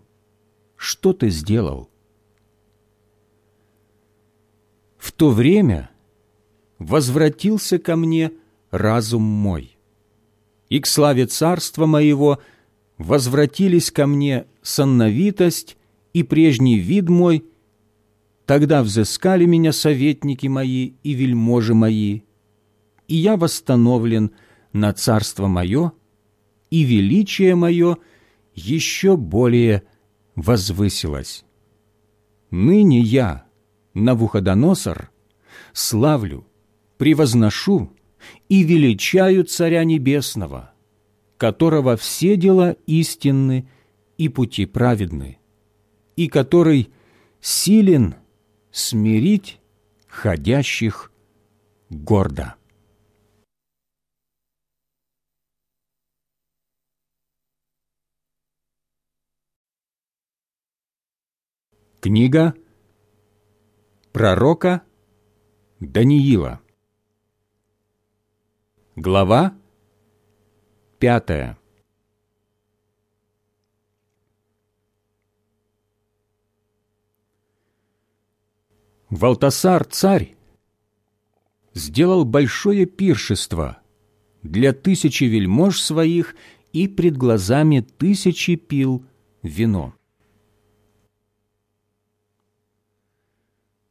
«Что ты сделал?» В то время возвратился ко мне разум мой. И к славе царства моего возвратились ко мне сонновитость и прежний вид мой, Тогда взыскали меня советники мои и вельможи мои, и я восстановлен на царство мое, и величие мое еще более возвысилось. Ныне я, Навуходоносор, славлю, превозношу и величаю Царя Небесного, которого все дела истинны и пути праведны, и который силен смирить ходящих гордо. Книга пророка Даниила Глава пятая Валтасар, царь, сделал большое пиршество для тысячи вельмож своих и пред глазами тысячи пил вино.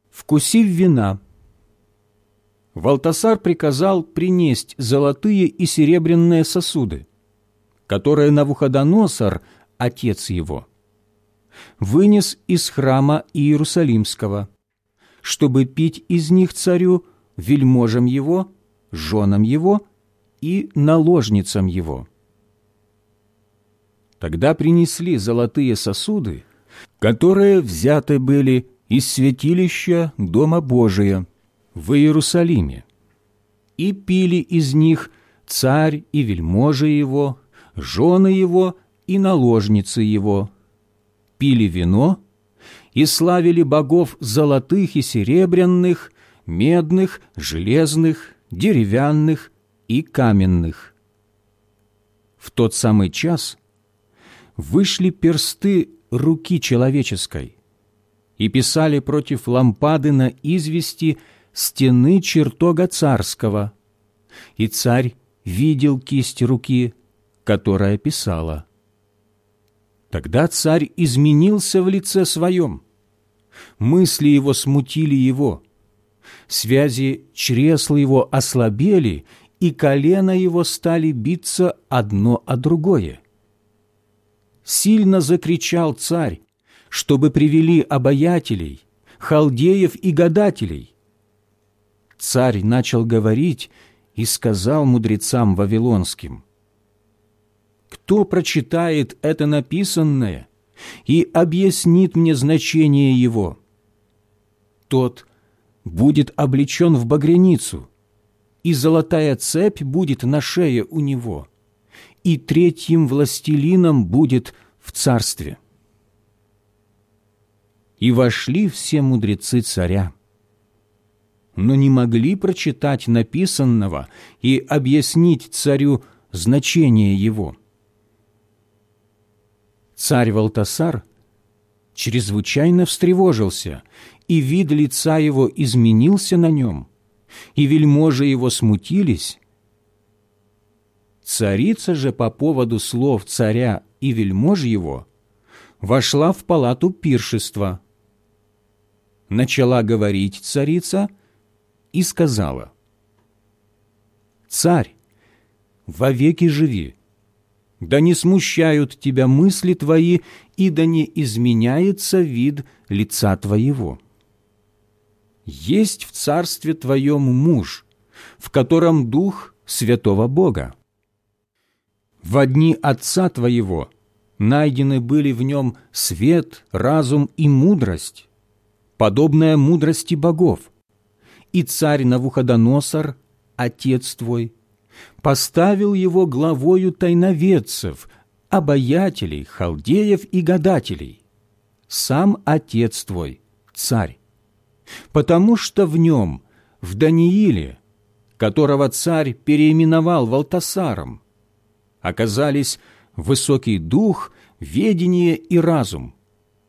Вкусив вина, Валтасар приказал принесть золотые и серебряные сосуды, которые Навуходоносор, отец его, вынес из храма Иерусалимского – чтобы пить из них царю, вельможам его, женам его и наложницам его. Тогда принесли золотые сосуды, которые взяты были из святилища Дома Божия в Иерусалиме, и пили из них царь и вельможи его, жены его и наложницы его, пили вино и славили богов золотых и серебряных, медных, железных, деревянных и каменных. В тот самый час вышли персты руки человеческой и писали против лампады на извести стены чертога царского, и царь видел кисть руки, которая писала – Тогда царь изменился в лице своем. Мысли его смутили его. Связи чресла его ослабели, и колено его стали биться одно о другое. Сильно закричал царь, чтобы привели обаятелей, халдеев и гадателей. Царь начал говорить и сказал мудрецам вавилонским – кто прочитает это написанное и объяснит мне значение его, тот будет облечен в багряницу, и золотая цепь будет на шее у него, и третьим властелином будет в царстве. И вошли все мудрецы царя, но не могли прочитать написанного и объяснить царю значение его – Царь Валтасар чрезвычайно встревожился, и вид лица его изменился на нем, и вельможи его смутились. Царица же по поводу слов царя и вельмож его вошла в палату пиршества. Начала говорить царица и сказала, «Царь, вовеки живи!» Да не смущают тебя мысли твои, и да не изменяется вид лица твоего. Есть в царстве твоем муж, в котором дух святого Бога. В дни отца твоего найдены были в нем свет, разум и мудрость, подобная мудрости богов. И царь Навуходоносор, отец твой, поставил его главою тайноведцев, обаятелей, халдеев и гадателей, сам отец твой, царь, потому что в нем, в Данииле, которого царь переименовал Валтасаром, оказались высокий дух, ведение и разум,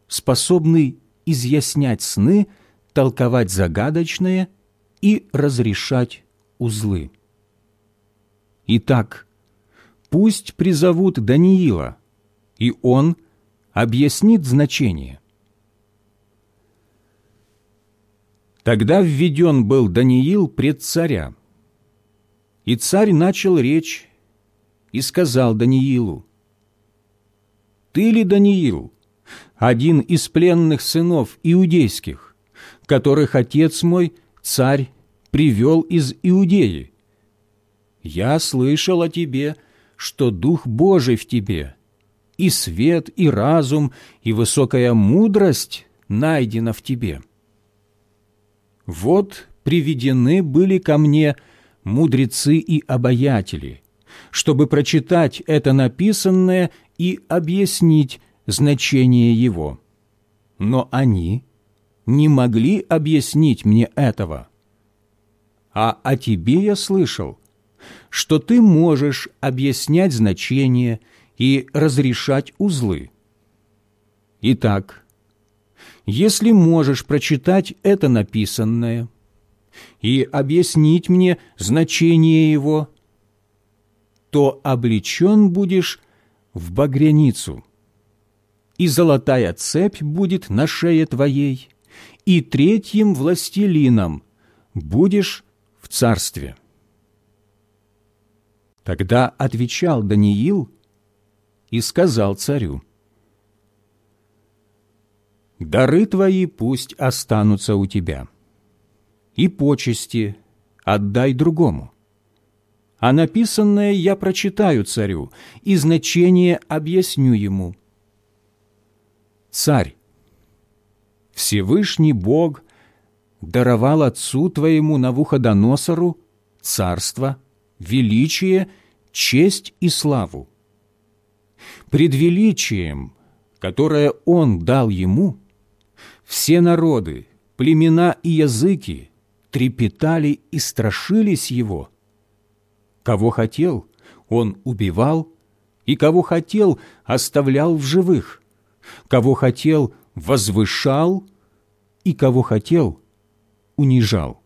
способный изъяснять сны, толковать загадочные и разрешать узлы. Итак, пусть призовут Даниила, и он объяснит значение. Тогда введен был Даниил пред царя. И царь начал речь и сказал Даниилу, «Ты ли, Даниил, один из пленных сынов иудейских, которых отец мой, царь, привел из Иудеи? Я слышал о тебе, что Дух Божий в тебе, и свет, и разум, и высокая мудрость найдена в тебе. Вот приведены были ко мне мудрецы и обаятели, чтобы прочитать это написанное и объяснить значение его. Но они не могли объяснить мне этого. А о тебе я слышал, что ты можешь объяснять значение и разрешать узлы. Итак, если можешь прочитать это написанное и объяснить мне значение его, то облечен будешь в багряницу, и золотая цепь будет на шее твоей, и третьим властелином будешь в царстве. Тогда отвечал Даниил и сказал царю, «Дары твои пусть останутся у тебя, и почести отдай другому. А написанное я прочитаю царю, и значение объясню ему. Царь, Всевышний Бог даровал отцу твоему Навуходоносору царство – величие, честь и славу. Пред величием, которое Он дал ему, все народы, племена и языки трепетали и страшились Его. Кого хотел, Он убивал, и кого хотел, оставлял в живых, кого хотел, возвышал, и кого хотел, унижал.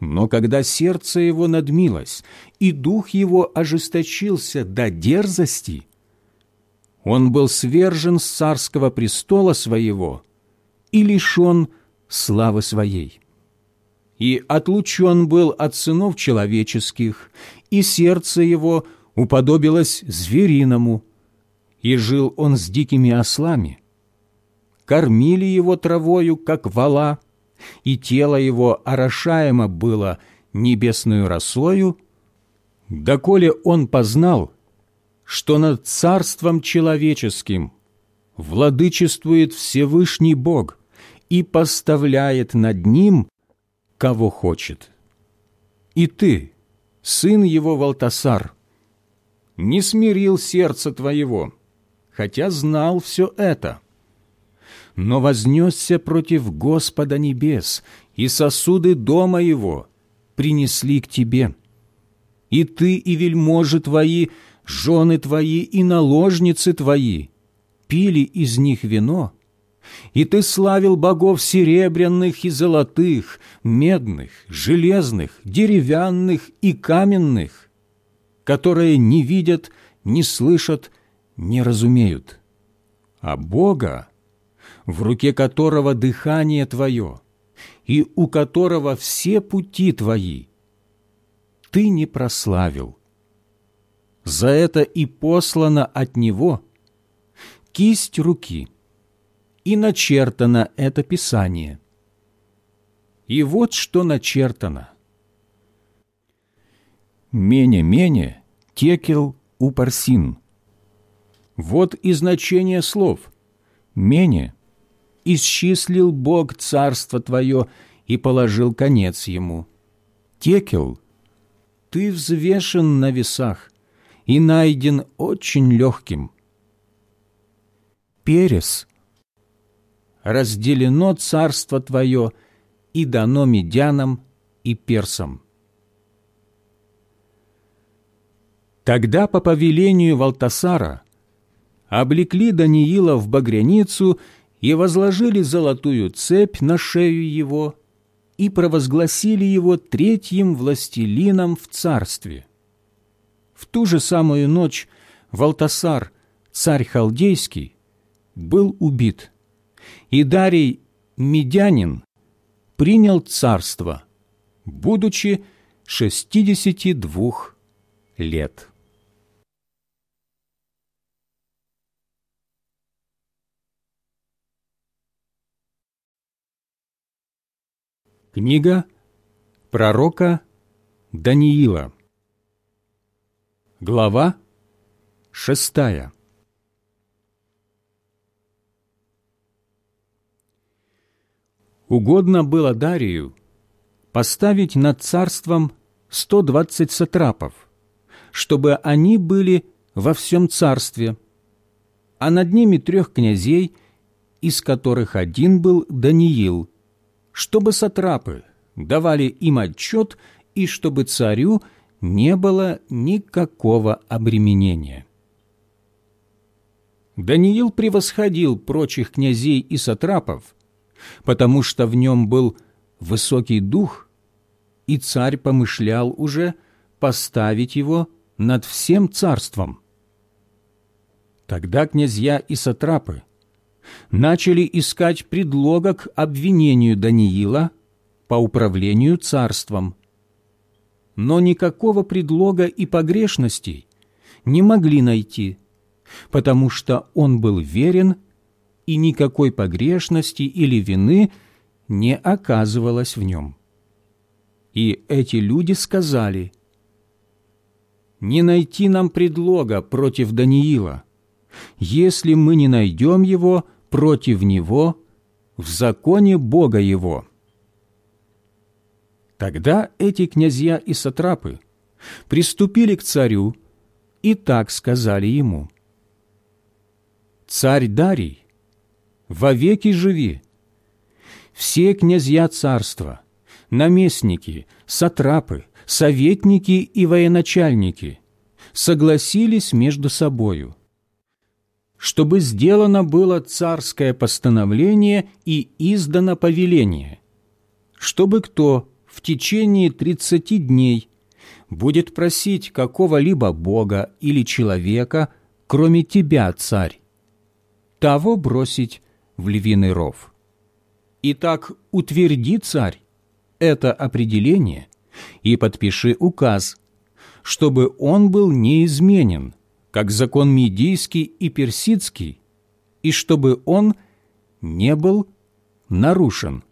Но когда сердце его надмилось, и дух его ожесточился до дерзости, он был свержен с царского престола своего и лишен славы своей. И отлучен был от сынов человеческих, и сердце его уподобилось звериному, и жил он с дикими ослами. Кормили его травою, как вала, и тело его орошаемо было небесную росою, доколе он познал, что над царством человеческим владычествует Всевышний Бог и поставляет над ним, кого хочет. И ты, сын его Валтасар, не смирил сердце твоего, хотя знал все это – но вознесся против Господа небес, и сосуды дома его принесли к тебе. И ты, и вельможи твои, жены твои и наложницы твои пили из них вино, и ты славил богов серебряных и золотых, медных, железных, деревянных и каменных, которые не видят, не слышат, не разумеют. А Бога в руке которого дыхание Твое, и у которого все пути Твои, Ты не прославил. За это и послано от Него кисть руки, и начертано это Писание. И вот что начертано. Мене-мене, текел, упарсин. Вот и значение слов. Мене исчислил Бог царство твое и положил конец ему. Текел, ты взвешен на весах и найден очень легким. Перес, разделено царство твое и дано медянам и персам. Тогда по повелению Валтасара облекли Даниила в багряницу и возложили золотую цепь на шею его и провозгласили его третьим властелином в царстве. В ту же самую ночь Валтасар, царь халдейский, был убит, и Дарий Медянин принял царство, будучи шестидесяти двух лет. Книга пророка Даниила. Глава шестая. Угодно было Дарию поставить над царством сто двадцать сатрапов, чтобы они были во всем царстве, а над ними трех князей, из которых один был Даниил, чтобы сатрапы давали им отчет и чтобы царю не было никакого обременения. Даниил превосходил прочих князей и сатрапов, потому что в нем был высокий дух, и царь помышлял уже поставить его над всем царством. Тогда князья и сатрапы начали искать предлога к обвинению Даниила по управлению царством. Но никакого предлога и погрешностей не могли найти, потому что он был верен, и никакой погрешности или вины не оказывалось в нем. И эти люди сказали, «Не найти нам предлога против Даниила. Если мы не найдем его против него в законе Бога его». Тогда эти князья и сатрапы приступили к царю и так сказали ему, «Царь Дарий, вовеки живи! Все князья царства, наместники, сатрапы, советники и военачальники согласились между собою, чтобы сделано было царское постановление и издано повеление, чтобы кто в течение тридцати дней будет просить какого-либо бога или человека, кроме тебя, царь, того бросить в львиный ров. Итак, утверди, царь, это определение и подпиши указ, чтобы он был неизменен, как закон медийский и персидский, и чтобы он не был нарушен.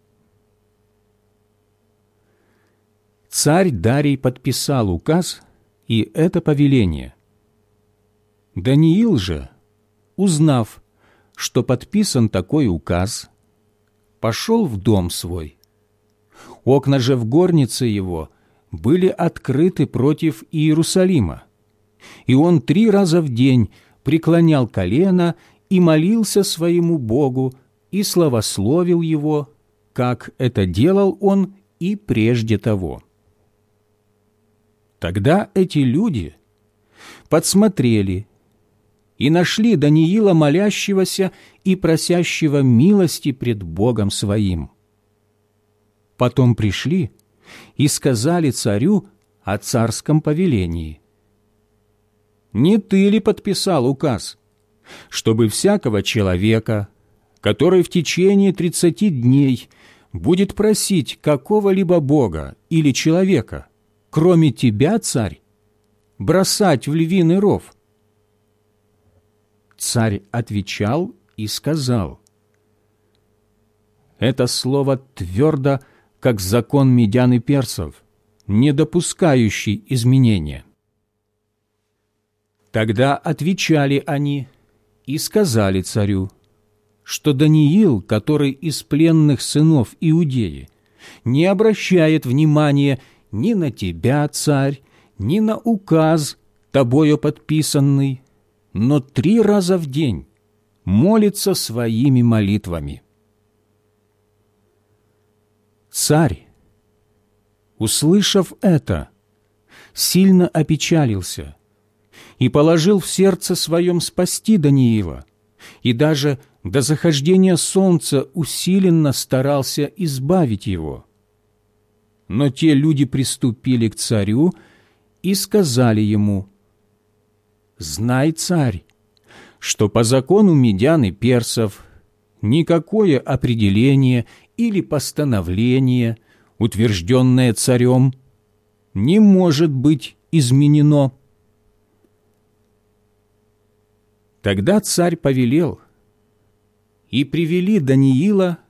Царь Дарий подписал указ и это повеление. Даниил же, узнав, что подписан такой указ, пошел в дом свой. Окна же в горнице его были открыты против Иерусалима, и он три раза в день преклонял колено и молился своему Богу и славословил его, как это делал он и прежде того. Тогда эти люди подсмотрели и нашли Даниила молящегося и просящего милости пред Богом своим. Потом пришли и сказали царю о царском повелении. «Не ты ли подписал указ, чтобы всякого человека, который в течение тридцати дней будет просить какого-либо бога или человека, кроме тебя, царь, бросать в львиный ров?» Царь отвечал и сказал, «Это слово твердо, как закон медян и персов, не допускающий изменения». Тогда отвечали они и сказали царю, что Даниил, который из пленных сынов Иудеи, не обращает внимания ни на тебя, царь, ни на указ, тобою подписанный, но три раза в день молится своими молитвами. Царь, услышав это, сильно опечалился и положил в сердце своем спасти Даниила, и даже до захождения солнца усиленно старался избавить его. Но те люди приступили к царю и сказали ему – знай, царь, что по закону медян и персов никакое определение или постановление, утвержденное царем, не может быть изменено. Тогда царь повелел, и привели Даниила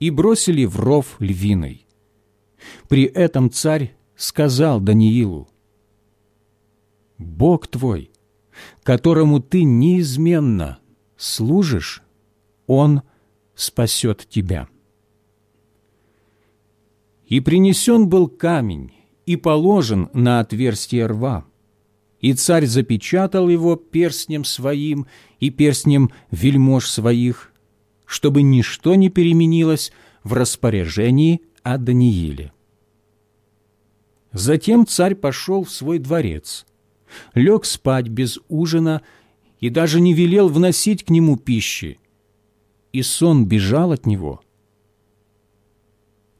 и бросили в ров львиной. При этом царь сказал Даниилу, «Бог твой, которому ты неизменно служишь, Он спасет тебя». И принесен был камень, и положен на отверстие рва. И царь запечатал его перстнем своим и перстнем вельмож своих, чтобы ничто не переменилось в распоряжении о Данииле. Затем царь пошел в свой дворец, лег спать без ужина и даже не велел вносить к нему пищи, и сон бежал от него.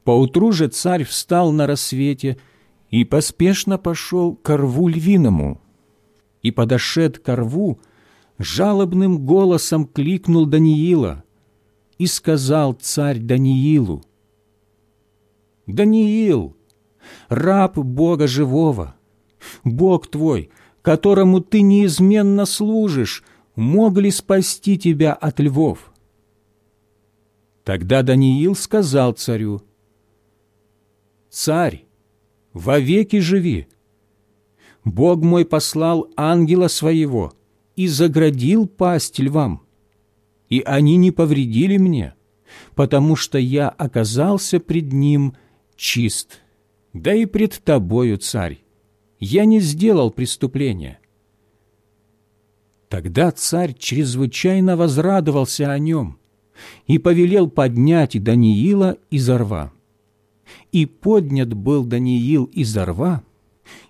Поутру же царь встал на рассвете и поспешно пошел к рву львиному, и, подошед к рву, жалобным голосом кликнул Даниила, и сказал царь Даниилу, «Даниил, раб Бога живого, Бог твой, которому ты неизменно служишь, мог ли спасти тебя от львов?» Тогда Даниил сказал царю, «Царь, вовеки живи! Бог мой послал ангела своего и заградил пасть львам, и они не повредили мне, потому что я оказался пред ним чист, да и пред тобою, царь, я не сделал преступления». Тогда царь чрезвычайно возрадовался о нем и повелел поднять Даниила из рва. И поднят был Даниил из рва,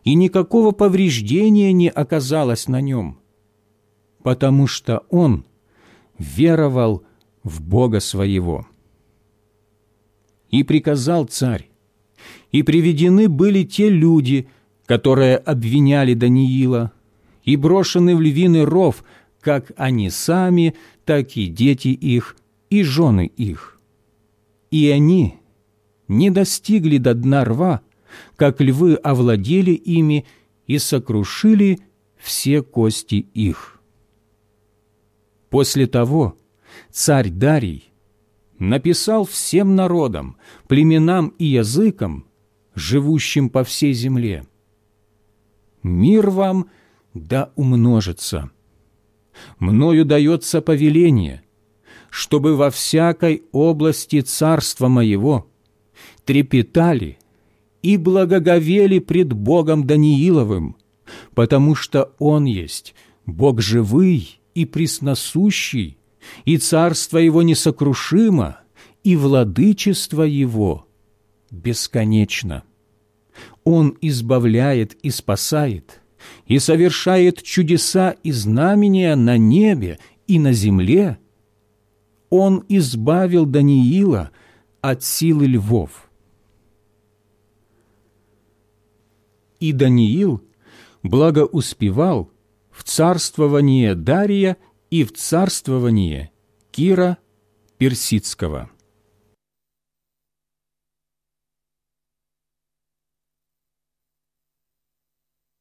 и никакого повреждения не оказалось на нем, потому что он веровал в Бога своего. И приказал царь, и приведены были те люди, которые обвиняли Даниила, и брошены в львиный ров, как они сами, так и дети их, и жены их. И они не достигли до дна рва, как львы овладели ими и сокрушили все кости их. После того царь Дарий написал всем народам, племенам и языкам, живущим по всей земле. «Мир вам да умножится. Мною дается повеление, чтобы во всякой области царства моего трепетали и благоговели пред Богом Данииловым, потому что Он есть Бог живый и пресносущий, и царство Его несокрушимо, и владычество Его бесконечно. Он избавляет и спасает, и совершает чудеса и знамения на небе и на земле. Он избавил Даниила от силы львов. И Даниил благоуспевал в царствование Дария и в царствование Кира Персидского.